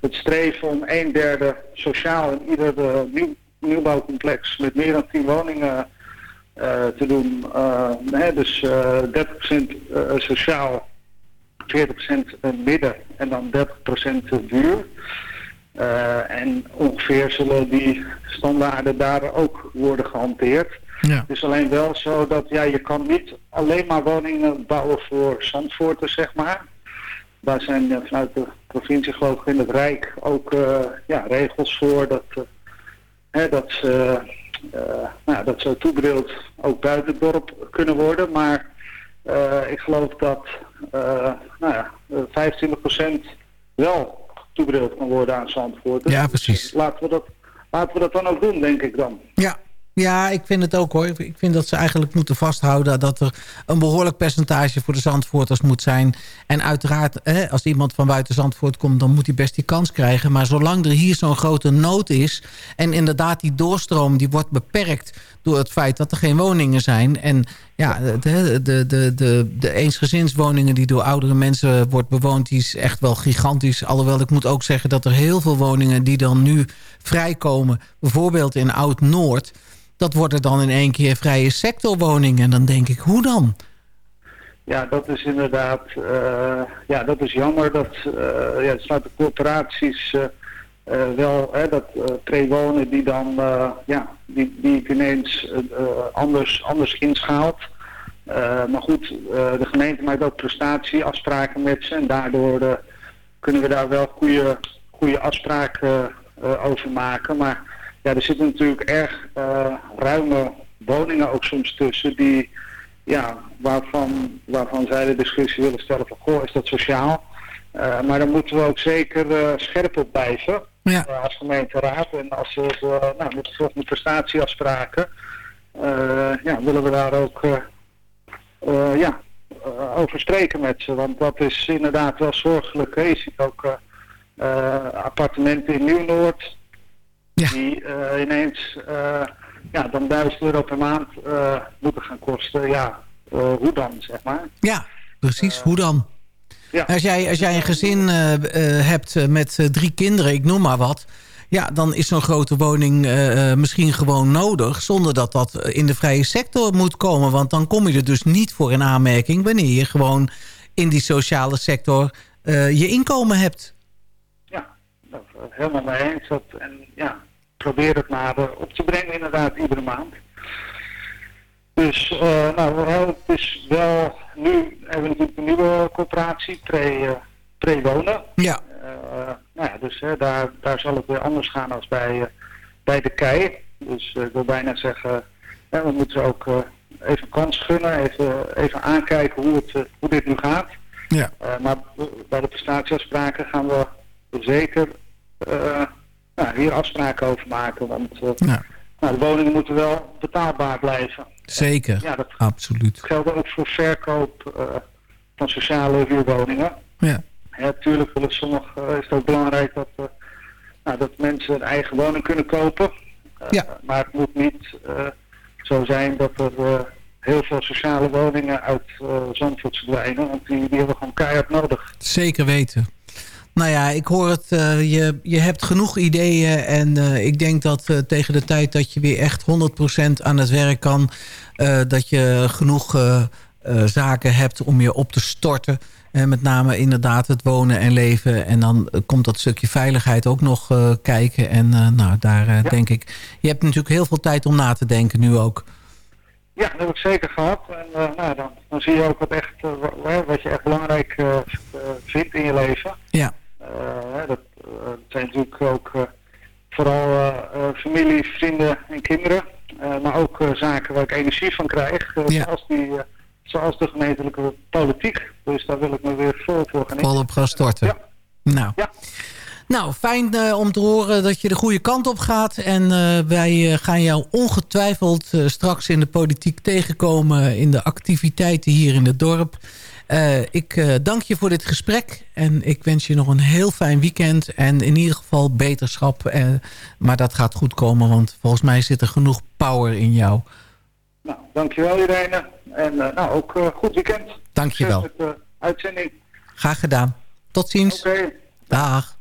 Speaker 13: het streven om een derde sociaal in ieder nieuw, nieuwbouwcomplex met meer dan 10 woningen te doen. Eh, hè, dus eh 30% eh, sociaal, 40% midden en dan 30% duur. Eh, en ongeveer zullen die standaarden daar ook worden gehanteerd.
Speaker 10: Ja.
Speaker 13: Het is alleen wel zo dat ja, je kan niet alleen maar woningen bouwen voor Zandvoorten, zeg maar. Daar zijn eh, vanuit de provincie, geloof ik, in het Rijk ook eh, ja, regels voor dat, eh, hè, dat, ze, eh, nou, dat zo toebedeeld ook buiten het dorp kunnen worden. Maar eh, ik geloof dat eh nou ja, eh, 25% wel toebedeeld kan worden aan Zandvoort.
Speaker 10: Ja, precies.
Speaker 13: Dus laten, we dat, laten we dat dan ook doen, denk ik dan.
Speaker 10: Ja. Ja, ik vind het ook hoor. Ik vind dat ze eigenlijk moeten vasthouden... dat er een behoorlijk percentage voor de Zandvoorters moet zijn. En uiteraard, hè, als iemand van buiten Zandvoort komt... dan moet hij best die kans krijgen. Maar zolang er hier zo'n grote nood is... en inderdaad die doorstroom die wordt beperkt... door het feit dat er geen woningen zijn... en ja, de, de, de, de, de eensgezinswoningen die door oudere mensen wordt bewoond... die is echt wel gigantisch. Alhoewel ik moet ook zeggen dat er heel veel woningen... die dan nu vrijkomen, bijvoorbeeld in Oud-Noord... dat worden dan in één keer vrije sectorwoningen. En dan denk ik, hoe dan?
Speaker 13: Ja, dat is inderdaad, eh, ja, dat is jammer dat eh ja, de corporaties eh, wel, hè, dat prewonen die dan, ja, die, die het ineens anders, anders inschaalt. Maar goed, de gemeente maakt ook prestatieafspraken met ze en daardoor kunnen we daar wel goede, goede afspraken over maken. Maar ja, er zitten natuurlijk erg eh, ruime woningen ook soms tussen die ja, waarvan, waarvan zij de discussie willen stellen van, goh, is dat sociaal? Eh, maar dan moeten we ook zeker eh, scherp op blijven
Speaker 10: Ja.
Speaker 13: als gemeenteraad. En als we nou, met de volgende prestatieafspraken, ja, willen we daar ook ja, over spreken met ze. Want dat is inderdaad wel zorgelijk. Je ziet ook appartementen in Nieuw-Noord die eh, ineens eh, ja, dan 1000 euro per maand eh, moeten gaan kosten. Ja, hoe dan, zeg maar.
Speaker 10: Ja, precies. Hoe dan?
Speaker 13: Ja.
Speaker 10: Als, jij, als jij een gezin hebt met drie kinderen, ik noem maar wat... ja, dan is zo'n grote woning misschien gewoon nodig... zonder dat dat in de vrije sector moet komen. Want dan kom je er dus niet voor in aanmerking... wanneer je gewoon in die sociale sector je inkomen hebt.
Speaker 13: Dat, eh, helemaal mee eens. Dat, en ja, probeer het maar eh, op te brengen inderdaad iedere maand. Dus eh, nou, het is wel, nu hebben we natuurlijk een nieuwe coöperatie, Pre, eh, Pre-Wonen.
Speaker 10: Ja.
Speaker 13: Eh, nou ja, dus daar, daar zal het weer anders gaan als bij, bij de kei. Dus ik wil bijna zeggen, we moeten ook even kans gunnen, even, even aankijken hoe, het, hoe dit nu gaat.
Speaker 10: Ja.
Speaker 13: Maar bij de prestatieafspraken gaan we zeker nou, hier afspraken over maken. Want eh,
Speaker 10: Ja.
Speaker 13: nou, de woningen moeten wel betaalbaar blijven.
Speaker 10: Zeker,
Speaker 13: Ja, dat
Speaker 10: absoluut.
Speaker 13: geldt ook voor verkoop eh, van sociale huurwoningen.
Speaker 10: Ja.
Speaker 13: Ja, natuurlijk willen sommigen, eh, is het ook belangrijk dat, nou, dat mensen een eigen woning kunnen kopen.
Speaker 10: Ja.
Speaker 13: Maar het moet niet zo zijn dat er heel veel sociale woningen uit eh Zandvoort verdwijnen. Want die, die hebben we gewoon keihard nodig.
Speaker 10: Zeker weten. Nou ja, ik hoor het. eh, je, je hebt genoeg ideeën. En eh, ik denk dat eh, tegen de tijd dat je weer echt 100% aan het werk kan... dat je genoeg zaken hebt om je op te storten. En met name inderdaad het wonen en leven. En dan komt dat stukje veiligheid ook nog kijken. En nou, daar denk ik... Je hebt natuurlijk heel veel tijd om na te denken nu ook.
Speaker 13: Ja, dat heb ik zeker gehad. En nou, dan, dan zie je ook wat, echt, wa- wa- wat je echt belangrijk vindt in je leven.
Speaker 10: Ja.
Speaker 13: Eh, dat, eh, zijn natuurlijk ook eh, vooral familie, vrienden en kinderen. Maar ook zaken waar ik energie van krijg.
Speaker 10: Ja.
Speaker 13: zoals, die, zoals de gemeentelijke politiek. Dus daar wil ik me weer vol voor gaan
Speaker 10: Volop gaan storten. Nou. Nou, fijn om te horen dat je de goede kant op gaat. En wij gaan jou ongetwijfeld straks in de politiek tegenkomen... in de activiteiten hier in het dorp. Eh, ik eh, dank je voor dit gesprek. En ik wens je nog een heel fijn weekend. En in ieder geval beterschap. eh, maar dat gaat goed komen, want volgens mij zit er genoeg power in jou.
Speaker 13: Nou, dankjewel Irene. En nou, ook goed weekend.
Speaker 10: Dankjewel.
Speaker 13: Met uitzending.
Speaker 10: Graag gedaan. Tot ziens.
Speaker 13: Oké.
Speaker 10: Dag.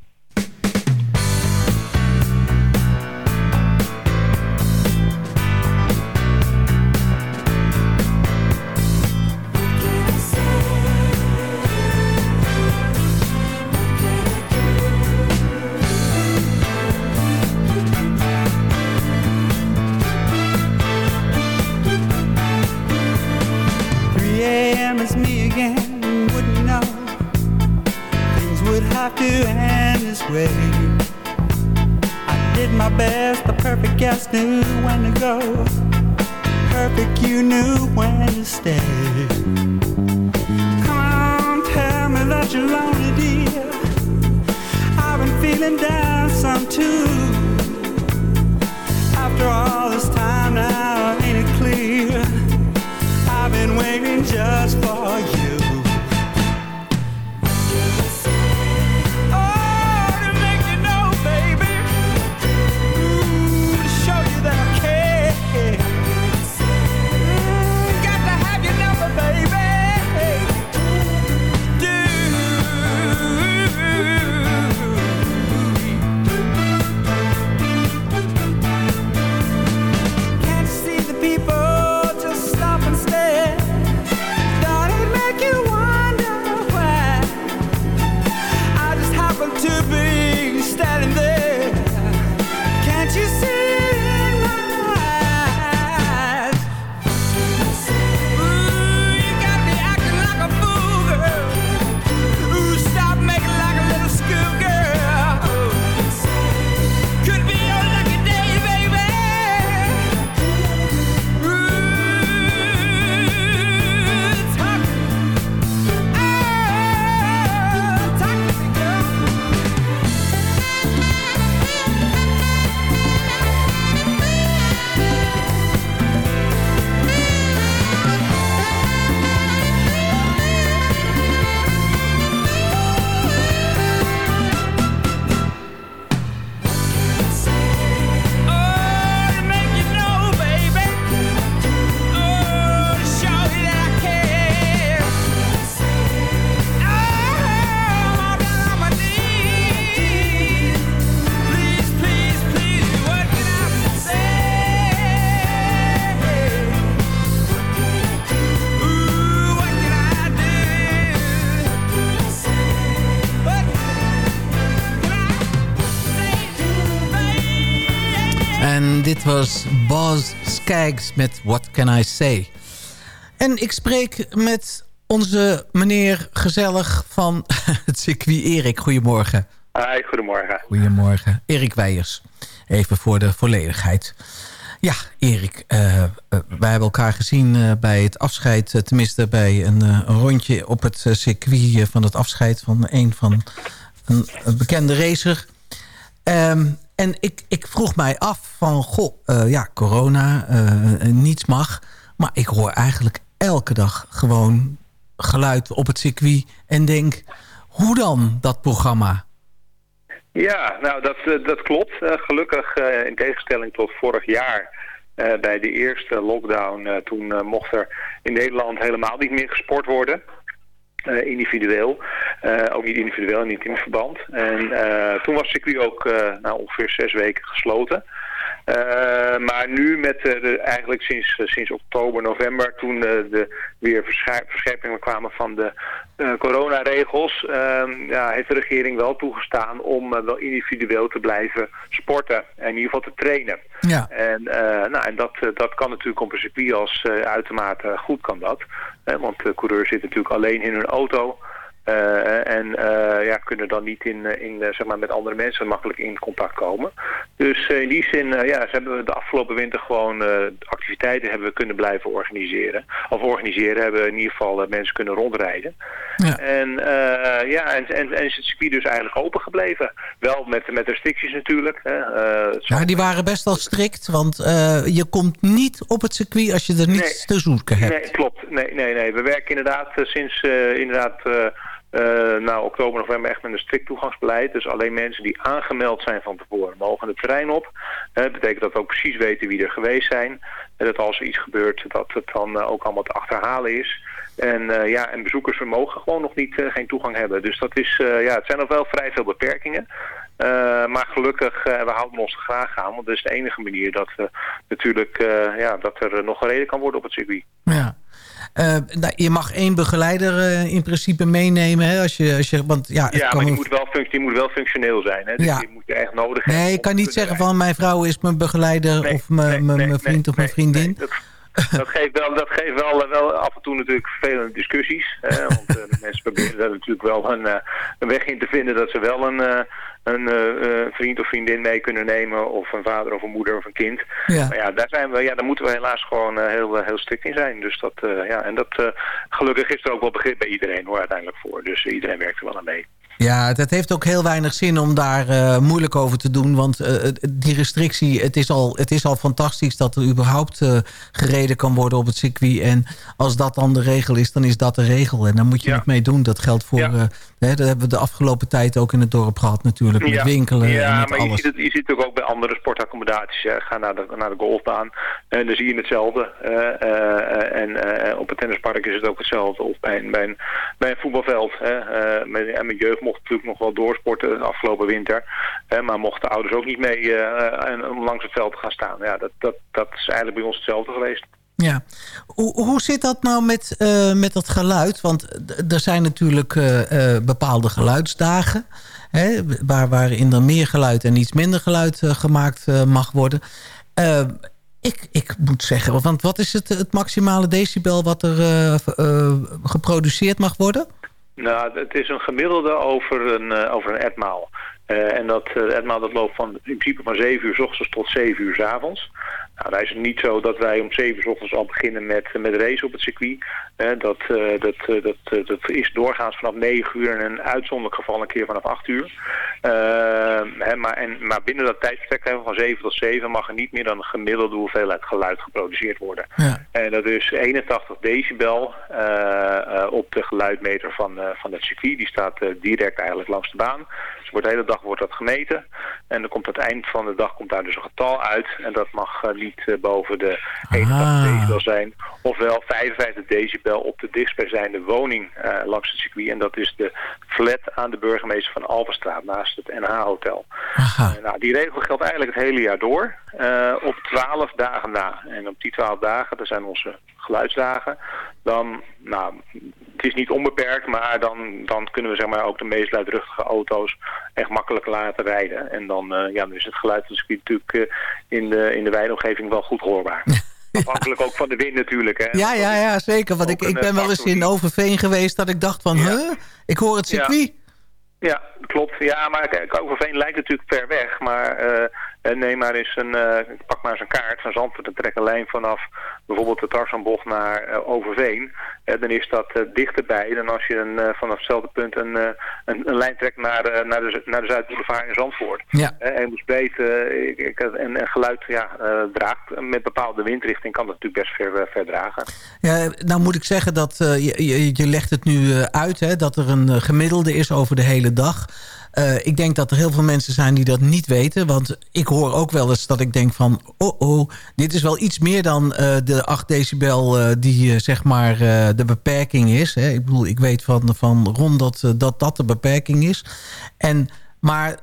Speaker 14: Perfect guest knew when to go. Perfect, you knew when to stay. Come on, tell me that you're lonely, dear. I've been feeling down some too. After all this time now, ain't it clear? I've been waiting just for you.
Speaker 10: Was Boz Skaggs met What Can I Say. En ik spreek met onze meneer gezellig van het circuit Erik. Goedemorgen.
Speaker 15: Hi, goedemorgen.
Speaker 10: Goedemorgen. Erik Weijers. Even voor de volledigheid. Ja, Erik, eh, eh, wij hebben elkaar gezien eh, bij het afscheid... tenminste bij een, een rondje op het circuit van het afscheid... van een van een, een bekende racer. Ehm, en ik, ik vroeg mij af van, goh, eh, ja, corona, eh, niets mag. Maar ik hoor eigenlijk elke dag gewoon geluid op het circuit... en denk, hoe dan, dat programma?
Speaker 15: Ja, nou dat, eh, dat klopt. Eh, gelukkig eh, in tegenstelling tot vorig jaar eh, bij de eerste lockdown. eh, toen eh, mocht er in Nederland helemaal niet meer gesport worden. Eh, individueel. Eh, ook niet individueel, niet in verband. En eh, toen was circuit ook nou, ongeveer zes weken gesloten. Eh, maar nu met eh, de, eigenlijk sinds, eh, sinds oktober, november, toen de weer verscherpingen kwamen van de coronaregels, ehm, ja, heeft de regering wel toegestaan om wel individueel te blijven sporten en in ieder geval te trainen.
Speaker 10: Ja.
Speaker 15: En, nou, en dat, dat kan natuurlijk op een circuit als eh, uitermate goed kan dat. Want de coureurs zitten natuurlijk alleen in hun auto. Eh, en eh, ja, kunnen dan niet in, eh, in, zeg maar met andere mensen makkelijk in contact komen. Dus eh, in die zin ja, ze hebben de afgelopen winter gewoon activiteiten hebben we kunnen blijven organiseren. Of organiseren hebben we in ieder geval mensen kunnen rondrijden. En, eh, ja, en, en, en is het circuit dus eigenlijk open gebleven. Wel met, met restricties natuurlijk. Hè.
Speaker 10: Ja, die waren best wel strikt, want je komt niet op het circuit als je er niets te zoeken hebt.
Speaker 15: Nee, klopt. Nee, nee, nee. We werken inderdaad sinds inderdaad, eh, nou, oktober, november echt met een strikt toegangsbeleid. Dus alleen mensen die aangemeld zijn van tevoren mogen het terrein op. Eh, Dat betekent dat we ook precies weten wie er geweest zijn. En dat als er iets gebeurt, dat het dan eh, ook allemaal te achterhalen is. En, ja, en bezoekers mogen gewoon nog niet, geen toegang hebben. Dus dat is, ja, het zijn nog wel vrij veel beperkingen. Maar gelukkig, we houden ons graag aan. Want dat is de enige manier dat, natuurlijk, ja, dat er nog gereden kan worden op het circuit.
Speaker 10: Ja. Eh, nou, je mag één begeleider eh, in principe meenemen. Hè, als je, als je, want, ja, het
Speaker 15: Ja,
Speaker 10: kan
Speaker 15: maar die moet, wel die moet wel functioneel zijn. Hè? Dus
Speaker 10: Ja.
Speaker 15: die moet je echt nodig hebben.
Speaker 10: Nee, ik kan niet zeggen van mijn vrouw is mijn begeleider of mijn, mijn, mijn vriend of mijn vriendin.
Speaker 15: dat geeft wel, dat geeft wel, eh, wel af en toe natuurlijk vervelende discussies. Hè, want mensen proberen daar natuurlijk wel een, eh, een weg in te vinden dat ze wel een, eh, een eh, vriend of vriendin mee kunnen nemen. Of een vader of een moeder of een kind.
Speaker 10: Ja.
Speaker 15: Maar ja, daar, zijn we, ja, daar moeten we helaas gewoon heel, heel strikt in zijn. Dus dat, ja, en dat, gelukkig is er ook wel begrip bij iedereen hoor, uiteindelijk voor. Dus iedereen werkt er wel aan mee.
Speaker 10: Ja, het heeft ook heel weinig zin om daar eh, moeilijk over te doen. Want eh, die restrictie, het is, al, het is al fantastisch dat er überhaupt eh, gereden kan worden op het circuit. En als dat dan de regel is, dan is dat de regel. En dan moet je het mee doen. Dat geldt voor, hè, dat hebben we de afgelopen tijd ook in het dorp gehad natuurlijk. Met winkelen en
Speaker 15: ja,
Speaker 10: met
Speaker 15: maar je
Speaker 10: alles.
Speaker 15: ziet, het, je ziet het ook, ook bij andere sportaccommodaties. Hè. Ga naar de, naar de golfbaan en dan zie je hetzelfde. eh, eh, en eh, op het tennispark is het ook hetzelfde. Of bij een, bij een, bij een voetbalveld. Hè. Eh, met, en mijn jeugd mocht natuurlijk nog wel doorsporten de afgelopen winter. Hè, maar mochten ouders ook niet mee eh, en, om langs het veld te gaan staan. Ja, dat, dat, dat is eigenlijk bij ons hetzelfde geweest.
Speaker 10: Ja. Hoe, zit dat nou met, eh, met dat geluid? Want er zijn natuurlijk eh, eh, bepaalde geluidsdagen... Hè, waar, waarin er meer geluid en iets minder geluid gemaakt mag worden. Ik, ik moet zeggen, want wat is het, het maximale decibel... wat er geproduceerd mag worden?
Speaker 15: Nou, het is een gemiddelde over een, over een etmaal. En dat uh, etmaal dat loopt van, in principe van 7 uur s ochtends tot 7 uur s avonds. Nou, daar is het niet zo dat wij om 7 uur s ochtends al beginnen met, met racen op het circuit. Eh, dat, eh, dat, eh, dat, eh, dat is doorgaans vanaf 9 uur en in een uitzonderlijk geval een keer vanaf 8 uur. Eh, hè, maar, en, maar binnen dat tijdsbestek van 7 tot 7 mag er niet meer dan een gemiddelde hoeveelheid geluid geproduceerd worden. En dat is 81 decibel eh, eh, op de geluidmeter van, eh, van het circuit. Die staat eh, direct eigenlijk langs de baan. Dus wordt de hele dag wordt dat gemeten. En dan komt aan het eind van de dag komt daar dus een getal uit. En dat mag eh, niet eh, boven de 81 decibel zijn. Ofwel 55 decibel op de dichtstbijzijnde woning eh, langs het circuit. En dat is de flat aan de burgemeester van Alverstraat naast het NH-hotel. nou, die regel geldt eigenlijk het hele jaar door. op 12 dagen na. En op die 12 dagen, dat zijn onze geluidsdagen. Dan, nou, het is niet onbeperkt, maar dan, dan kunnen we zeg maar ook de meest luidruchtige auto's echt makkelijk laten rijden. En dan, eh, ja, dan is het geluid van het circuit natuurlijk eh, in, de, in de wel goed hoorbaar. Afhankelijk ook van de wind natuurlijk. Hè.
Speaker 10: Ja, ja, ja, zeker. Want ik, ik ben
Speaker 15: eh,
Speaker 10: wel eens in Overveen geweest... dat ik dacht van, huh? Ik hoor het circuit.
Speaker 15: Ja, klopt. Ja, maar kijk, Overveen lijkt natuurlijk ver weg. Maar neem maar eens een, eh, pak maar eens een kaart van Zandvoort en trek een lijn vanaf bijvoorbeeld de Tarzanbocht naar eh, Overveen. Eh, dan is dat dichterbij dan als je een, vanaf hetzelfde punt een, een, een lijn trekt naar, naar de, naar de Zuidboulevard in Zandvoort.
Speaker 10: Ja.
Speaker 15: En breed ik- ik- en, en geluid ja, draagt. Met bepaalde windrichting kan dat natuurlijk best ver, ver dragen.
Speaker 10: Ja, nou moet ik zeggen dat je, je, legt het nu uit... Hè, dat er een gemiddelde is over de hele dag. Eh, ik denk dat er heel veel mensen zijn die dat niet weten. Want ik hoor ook wel eens dat ik denk van... oh oh, dit is wel iets meer dan eh, de 8 decibel eh, die zeg maar de beperking is. Hè. Ik bedoel, ik weet van, van Ron dat, dat dat de beperking is. En, maar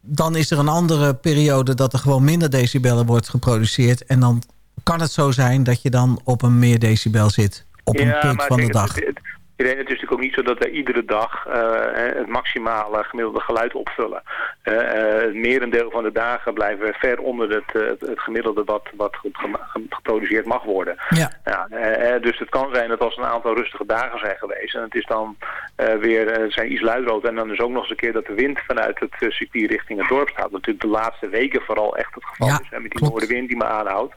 Speaker 10: dan is er een andere periode dat er gewoon minder decibellen wordt geproduceerd. En dan kan het zo zijn dat je dan op een meer decibel zit. Op een punt van de dag.
Speaker 15: Het, het, het, het is natuurlijk ook niet zo dat wij iedere dag eh, het maximale gemiddelde geluid opvullen. Eh, eh, het merendeel van de dagen blijven we ver onder het, het, gemiddelde wat, wat ge- ge- geproduceerd mag worden.
Speaker 10: Ja.
Speaker 15: Ja, dus het kan zijn dat als een aantal rustige dagen zijn geweest en het is dan weer zijn iets luider en dan is ook nog eens een keer dat de wind vanuit het circuit richting het dorp staat. Wat natuurlijk de laatste weken vooral echt het geval is. En met die noordenwind die me aanhoudt.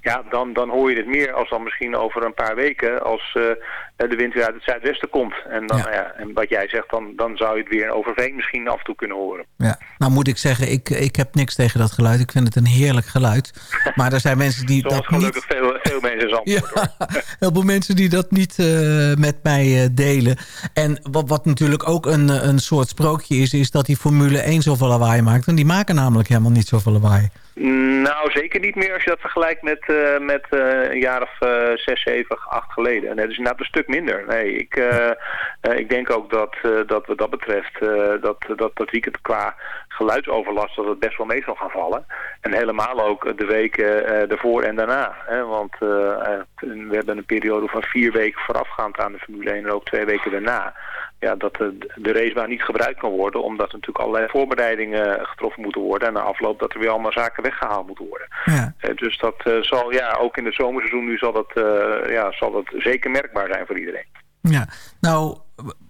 Speaker 15: Ja, dan, dan hoor je het meer als dan misschien over een paar weken als de wind weer uit het zuidwesten komt. En, dan, ja. en wat jij zegt, dan, dan zou je het weer in Overveen misschien af en toe kunnen horen.
Speaker 10: Ja. Nou moet ik zeggen, ik, ik heb niks tegen dat geluid. Ik vind het een heerlijk geluid. Maar er zijn mensen die
Speaker 15: Zoals
Speaker 10: dat niet...
Speaker 15: gelukkig veel, veel mensen Zandvoort. hoor.
Speaker 10: Heel veel mensen die dat niet eh, met mij eh, delen. En wat, wat natuurlijk ook een, eh, een soort sprookje is... is dat die Formule 1 zoveel lawaai maakt. Want die maken namelijk helemaal niet zoveel lawaai.
Speaker 15: Nou, zeker niet meer als je dat vergelijkt met, eh, met eh, een jaar of eh, zes, zeven, acht geleden. Nee, dat is inderdaad een stuk minder. Nee, ik, ik denk ook dat, dat wat dat betreft, dat, dat dat weekend qua geluidsoverlast, dat het best wel mee zal gaan vallen. En helemaal ook de weken eh, ervoor en daarna. Hè? Want eh, we hebben een periode van vier weken voorafgaand aan de Formule 1 en ook twee weken daarna. Ja, dat de, de racebaan niet gebruikt kan worden, omdat er natuurlijk allerlei voorbereidingen getroffen moeten worden. En na afloop dat er weer allemaal zaken weggehaald moeten worden. Eh, dus dat zal, ja, ook in het zomerseizoen nu zal dat, ja, zal dat zeker merkbaar zijn voor iedereen.
Speaker 10: Ja, nou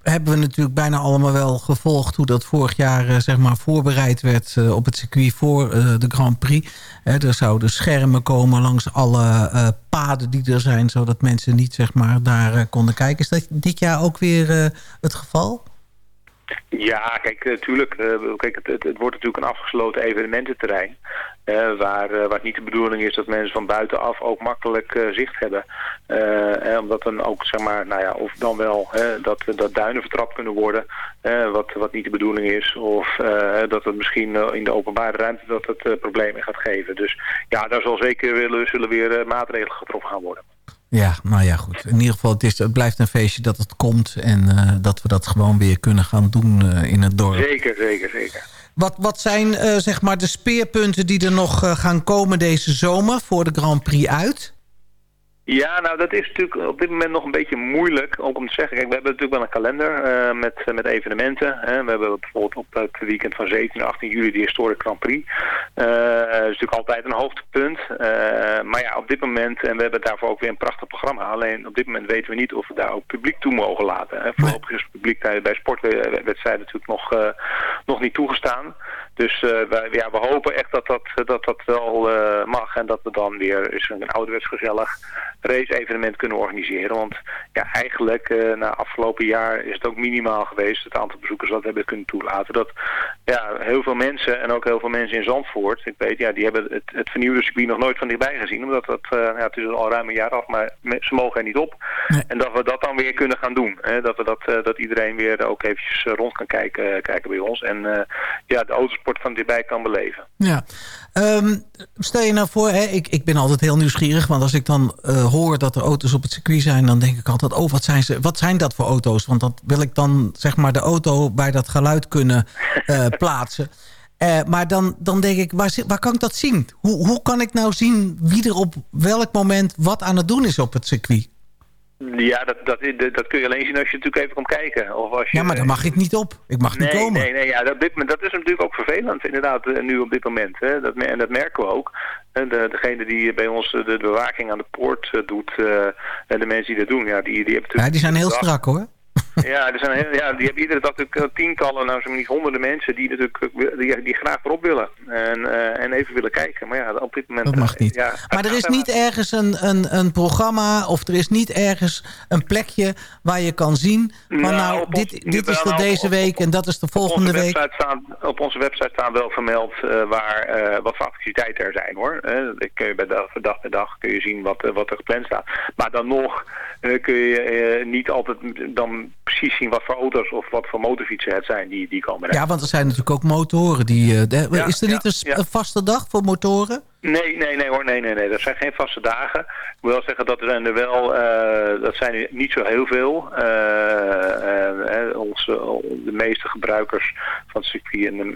Speaker 10: hebben we natuurlijk bijna allemaal wel gevolgd... hoe dat vorig jaar eh, zeg maar voorbereid werd eh, op het circuit voor eh, de Grand Prix. Er zouden schermen komen langs alle paden die er zijn... zodat mensen niet zeg maar, daar konden kijken. Is dat dit jaar ook weer het geval?
Speaker 15: Ja, kijk, natuurlijk. kijk, het, het, wordt natuurlijk een afgesloten evenemententerrein. eh, waar, eh, waar het niet de bedoeling is dat mensen van buitenaf ook makkelijk eh, zicht hebben. Eh, eh, omdat dan ook, zeg maar, nou ja, of dan wel dat, dat duinen vertrapt kunnen worden. eh, wat, wat niet de bedoeling is. Of eh, dat het misschien eh, in de openbare ruimte dat het eh, problemen gaat geven. Dus ja, daar zal zeker willen, zullen weer eh, maatregelen getroffen gaan worden.
Speaker 10: Ja, nou ja, goed. In ieder geval, het, is, het blijft een feestje dat het komt... en eh, dat we dat gewoon weer kunnen gaan doen eh, in het dorp.
Speaker 15: Zeker, zeker, zeker.
Speaker 10: Wat, wat zijn eh, zeg maar de speerpunten die er nog gaan komen deze zomer... voor de Grand Prix uit?
Speaker 15: Ja, nou dat is natuurlijk op dit moment nog een beetje moeilijk ook om te zeggen. Kijk, we hebben natuurlijk wel een kalender eh, met, eh, met evenementen. Hè. We hebben bijvoorbeeld op het weekend van 17 en 18 juli de Historic Grand Prix. Eh, dat is natuurlijk altijd een hoogtepunt. Eh, maar ja, op dit moment, en we hebben daarvoor ook weer een prachtig programma. Alleen op dit moment weten we niet of we daar ook publiek toe mogen laten. Hè. Voorlopig is het publiek bij, sportwedstrijden natuurlijk nog, eh, nog niet toegestaan. Dus eh, wij, ja, we hopen echt dat dat, dat, dat wel eh, mag en dat we dan weer eens een ouderwets gezellig race-evenement kunnen organiseren. Want ja, eigenlijk eh, na afgelopen jaar is het ook minimaal geweest, het aantal bezoekers dat we hebben kunnen toelaten. Dat ja, heel veel mensen en ook heel veel mensen in Zandvoort, ik weet, ja, die hebben het, het vernieuwde circuit nog nooit van dichtbij gezien. Omdat dat, ja, het is al ruim een jaar af, maar ze mogen er niet op. En dat we dat dan weer kunnen gaan doen. Hè? Dat, we dat, dat iedereen weer ook eventjes rond kan kijken, kijken bij ons. En ja, de autosport van dichtbij kan beleven.
Speaker 10: Ja. Ehm, stel je nou voor, hè, ik, ik ben altijd heel nieuwsgierig... want als ik dan eh, hoor dat er auto's op het circuit zijn... dan denk ik altijd, oh, wat zijn, ze, wat zijn dat voor auto's? Want dat wil ik dan, zeg maar, de auto bij dat geluid kunnen eh, plaatsen. Eh, maar dan, dan denk ik, waar, waar kan ik dat zien? Hoe, hoe kan ik nou zien wie er op welk moment wat aan het doen is op het circuit?
Speaker 15: Ja, dat, dat, dat kun je alleen zien als je natuurlijk even komt kijken. Of als je,
Speaker 10: Ja, maar daar mag ik niet op. Ik mag niet
Speaker 15: nee,
Speaker 10: komen.
Speaker 15: Nee, nee, ja, dat, dit, dat is natuurlijk ook vervelend, inderdaad, eh, nu op dit moment. Hè. Dat, en dat merken we ook. De, degene die bij ons eh, de, bewaking aan de poort eh, doet, en de mensen die dat doen, ja, die, die hebben
Speaker 10: Ja, die zijn heel strak, hoor.
Speaker 15: Ja, er zijn ja, die hebben iedere dag natuurlijk eh, tientallen, nou zo niet honderden mensen die natuurlijk wi- die, die graag erop willen. En, eh, en even willen kijken. Maar ja, op dit moment...
Speaker 10: Dat mag
Speaker 15: eh,
Speaker 10: niet.
Speaker 15: Ja,
Speaker 10: Maar er is niet ergens een, een, een programma of er is niet ergens een plekje waar je kan zien van nou,
Speaker 15: Nou,
Speaker 10: dit,
Speaker 15: ons-
Speaker 10: dit is de
Speaker 15: nou,
Speaker 10: deze week en dat is de
Speaker 15: Op onze,
Speaker 10: volgende week.
Speaker 15: website staan, op onze website staan wel vermeld eh, waar, eh, wat voor activiteiten er zijn hoor. Eh, ik kun je bij dag, per dag per dag kun je zien wat, eh, wat er gepland staat. Maar dan nog eh, kun je eh, niet altijd dan precies zien wat voor auto's of wat voor motorfietsen het zijn die, die komen.
Speaker 10: Ja, want er zijn natuurlijk ook motoren. Die, eh, de-
Speaker 15: Ja,
Speaker 10: is er niet
Speaker 15: ja,
Speaker 10: een, vaste dag voor motoren?
Speaker 15: Nee, nee, nee hoor, nee, nee, nee. Dat zijn geen vaste dagen. Ik moet wel zeggen dat er zijn er wel, eh, dat zijn er niet zo heel veel. Eh, onze, de meeste gebruikers van het circuit en de,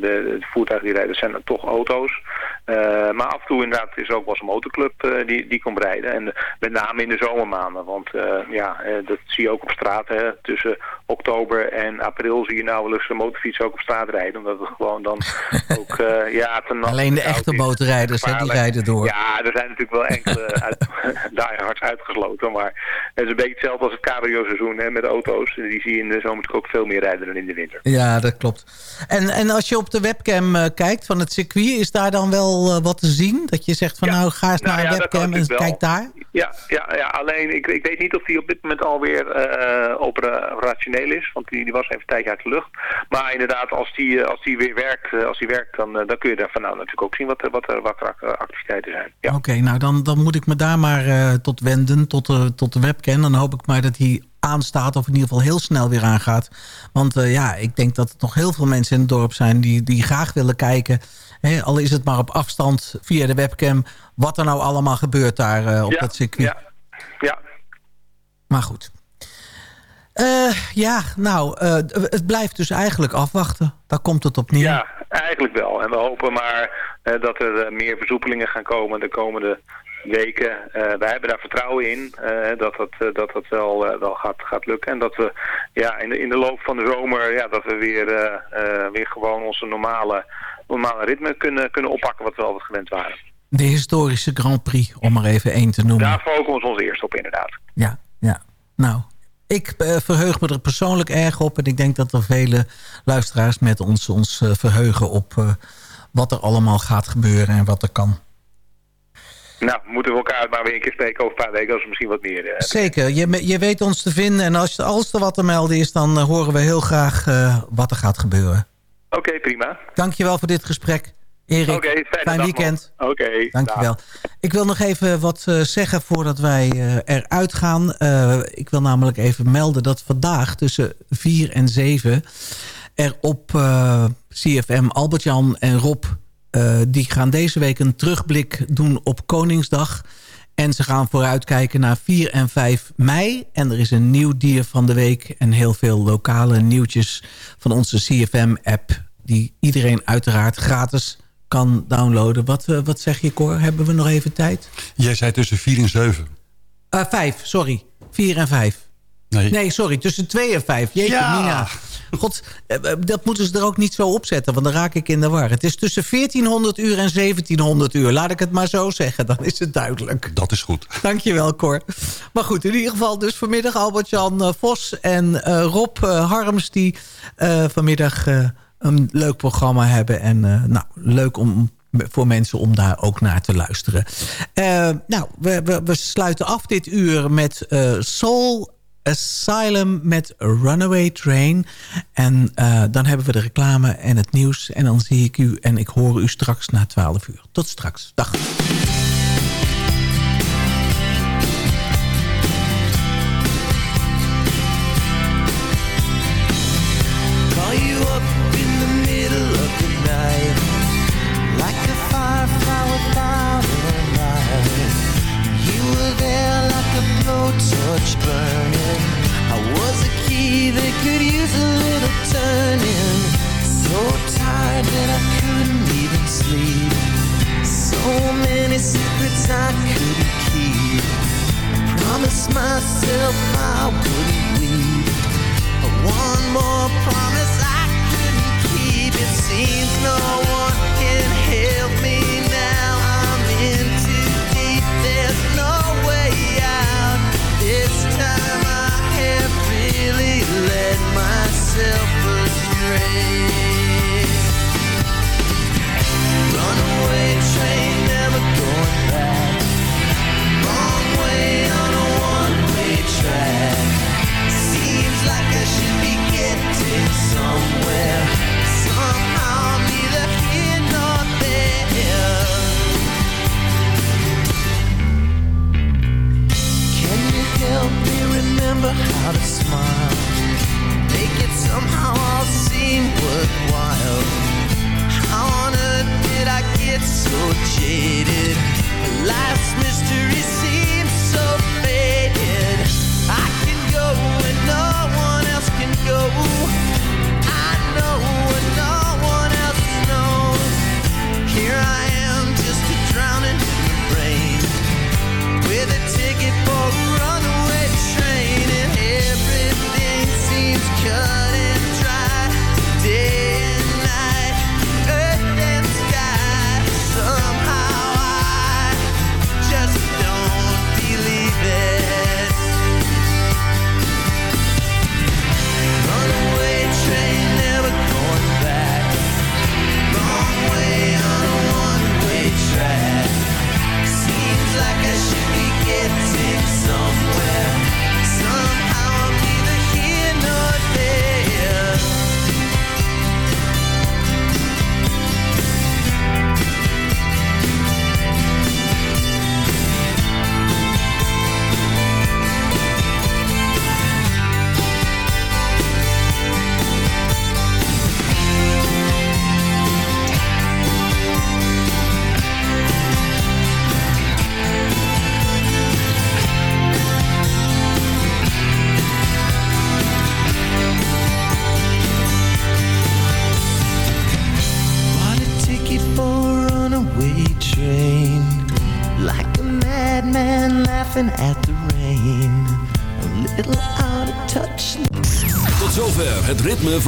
Speaker 15: de, de voertuigen die rijden zijn toch auto's. Eh, maar af en toe inderdaad is er ook wel eens een motorclub eh, die, die komt rijden. En eh, met name in de zomermaanden. Want ja, dat zie je ook op straat. Hè. Tussen oktober en april zie je nou wel eens een motorfiets ook op straat rijden. Omdat het gewoon dan ook... ja, ten
Speaker 10: Alleen de echte motorrijders, hè, die rijden door.
Speaker 15: Ja, er zijn natuurlijk wel enkele uit, diehards uitgesloten. Maar het is een beetje hetzelfde als het cabrio-seizoen hè, met auto's. Die zie je in de zomer natuurlijk ook veel meer rijden dan in de winter.
Speaker 10: Ja, dat klopt. En, en als je op de webcam kijkt van het circuit, is daar dan wel eh, wat te zien? Dat je zegt van nou, ga eens
Speaker 15: Nou
Speaker 10: naar een webcam en
Speaker 15: wel.
Speaker 10: kijk daar.
Speaker 15: Ja, ja, ja alleen ik, ik weet niet of die op dit moment alweer eh operationeel is. Want die, die was even een tijdje uit de lucht. Maar inderdaad, als die, eh, als die weer werkt, als die werkt dan, dan kun je daar van nou natuurlijk ook zien wat, er- wat, wat er ac- activiteiten zijn. Ja.
Speaker 10: Oké, nou dan, dan moet ik me daar maar tot wenden, tot de, tot de webcam. Dan hoop ik maar dat die aanstaat of in ieder geval heel snel weer aangaat. Want eh, ja, ik denk dat er nog heel veel mensen in het dorp zijn die, die graag willen kijken. Hè, al is het maar op afstand via de webcam. Wat er nou allemaal gebeurt daar eh, op
Speaker 15: Ja,
Speaker 10: dat circuit.
Speaker 15: Ja, ja.
Speaker 10: Maar goed. Eh, ja, nou, het blijft dus eigenlijk afwachten. Daar komt het op neer.
Speaker 15: Ja, eigenlijk wel. En we hopen maar dat er meer versoepelingen gaan komen de komende weken. Eh, wij hebben daar vertrouwen in eh, dat dat, eh, dat, dat wel, eh, wel gaat, gaat lukken. En dat we ja, in, de, in de loop van de zomer ja, dat we weer, weer gewoon onze normale normale ritme kunnen, kunnen oppakken wat we altijd gewend waren.
Speaker 10: De historische Grand Prix, om er even één te noemen.
Speaker 15: Daar focussen we ons eerst op inderdaad.
Speaker 10: Ja, ja. Nou, ik verheug me er persoonlijk erg op. En ik denk dat er vele luisteraars met ons, ons verheugen op wat er allemaal gaat gebeuren en wat er kan.
Speaker 15: Nou, moeten we elkaar maar weer een keer spreken over een paar weken als misschien wat meer... eh,
Speaker 10: Zeker, je, je weet ons te vinden. En als, als er wat te melden is, dan eh, horen we heel graag eh, wat er gaat gebeuren.
Speaker 15: Oké, prima.
Speaker 10: Dankjewel voor dit gesprek. Erik,
Speaker 15: Oké,
Speaker 10: fijn
Speaker 15: dag,
Speaker 10: weekend.
Speaker 15: Oké,
Speaker 10: Dankjewel.
Speaker 15: dag.
Speaker 10: Ik wil nog even wat zeggen voordat wij eruit gaan. Ik wil namelijk even melden dat vandaag tussen 4 en 7... er op CFM Albert-Jan en Rob... eh, die gaan deze week een terugblik doen op Koningsdag... En ze gaan vooruitkijken naar 4 en 5 mei. En er is een nieuw dier van de week. En heel veel lokale nieuwtjes van onze CFM-app. Die iedereen uiteraard gratis kan downloaden. Wat, eh, wat zeg je, Cor? Hebben we nog even tijd?
Speaker 16: Jij zei tussen 4 en 7.
Speaker 10: Uh, 5, sorry. 4 en 5.
Speaker 16: Nee.
Speaker 10: sorry, tussen 2 en 5. Jeetje,
Speaker 16: Ja.
Speaker 10: Mina. God, eh, eh, dat moeten ze er ook niet zo opzetten, want dan raak ik in de war. Het is tussen 1400 uur en 1700 uur. Laat ik het maar zo zeggen, dan is het duidelijk.
Speaker 16: Dat is goed.
Speaker 10: Dankjewel, Cor. Maar goed, in ieder geval dus vanmiddag Albert-Jan eh, Vos en Rob Harms... die vanmiddag een leuk programma hebben. En nou, leuk om voor mensen om daar ook naar te luisteren. Nou, we, we, we sluiten af dit uur met eh, Soul Asylum met Runaway Train. En eh, dan hebben we de reclame en het nieuws. En dan zie ik u en ik hoor u straks na 12 uur. Tot straks. Dag.
Speaker 17: it
Speaker 7: is.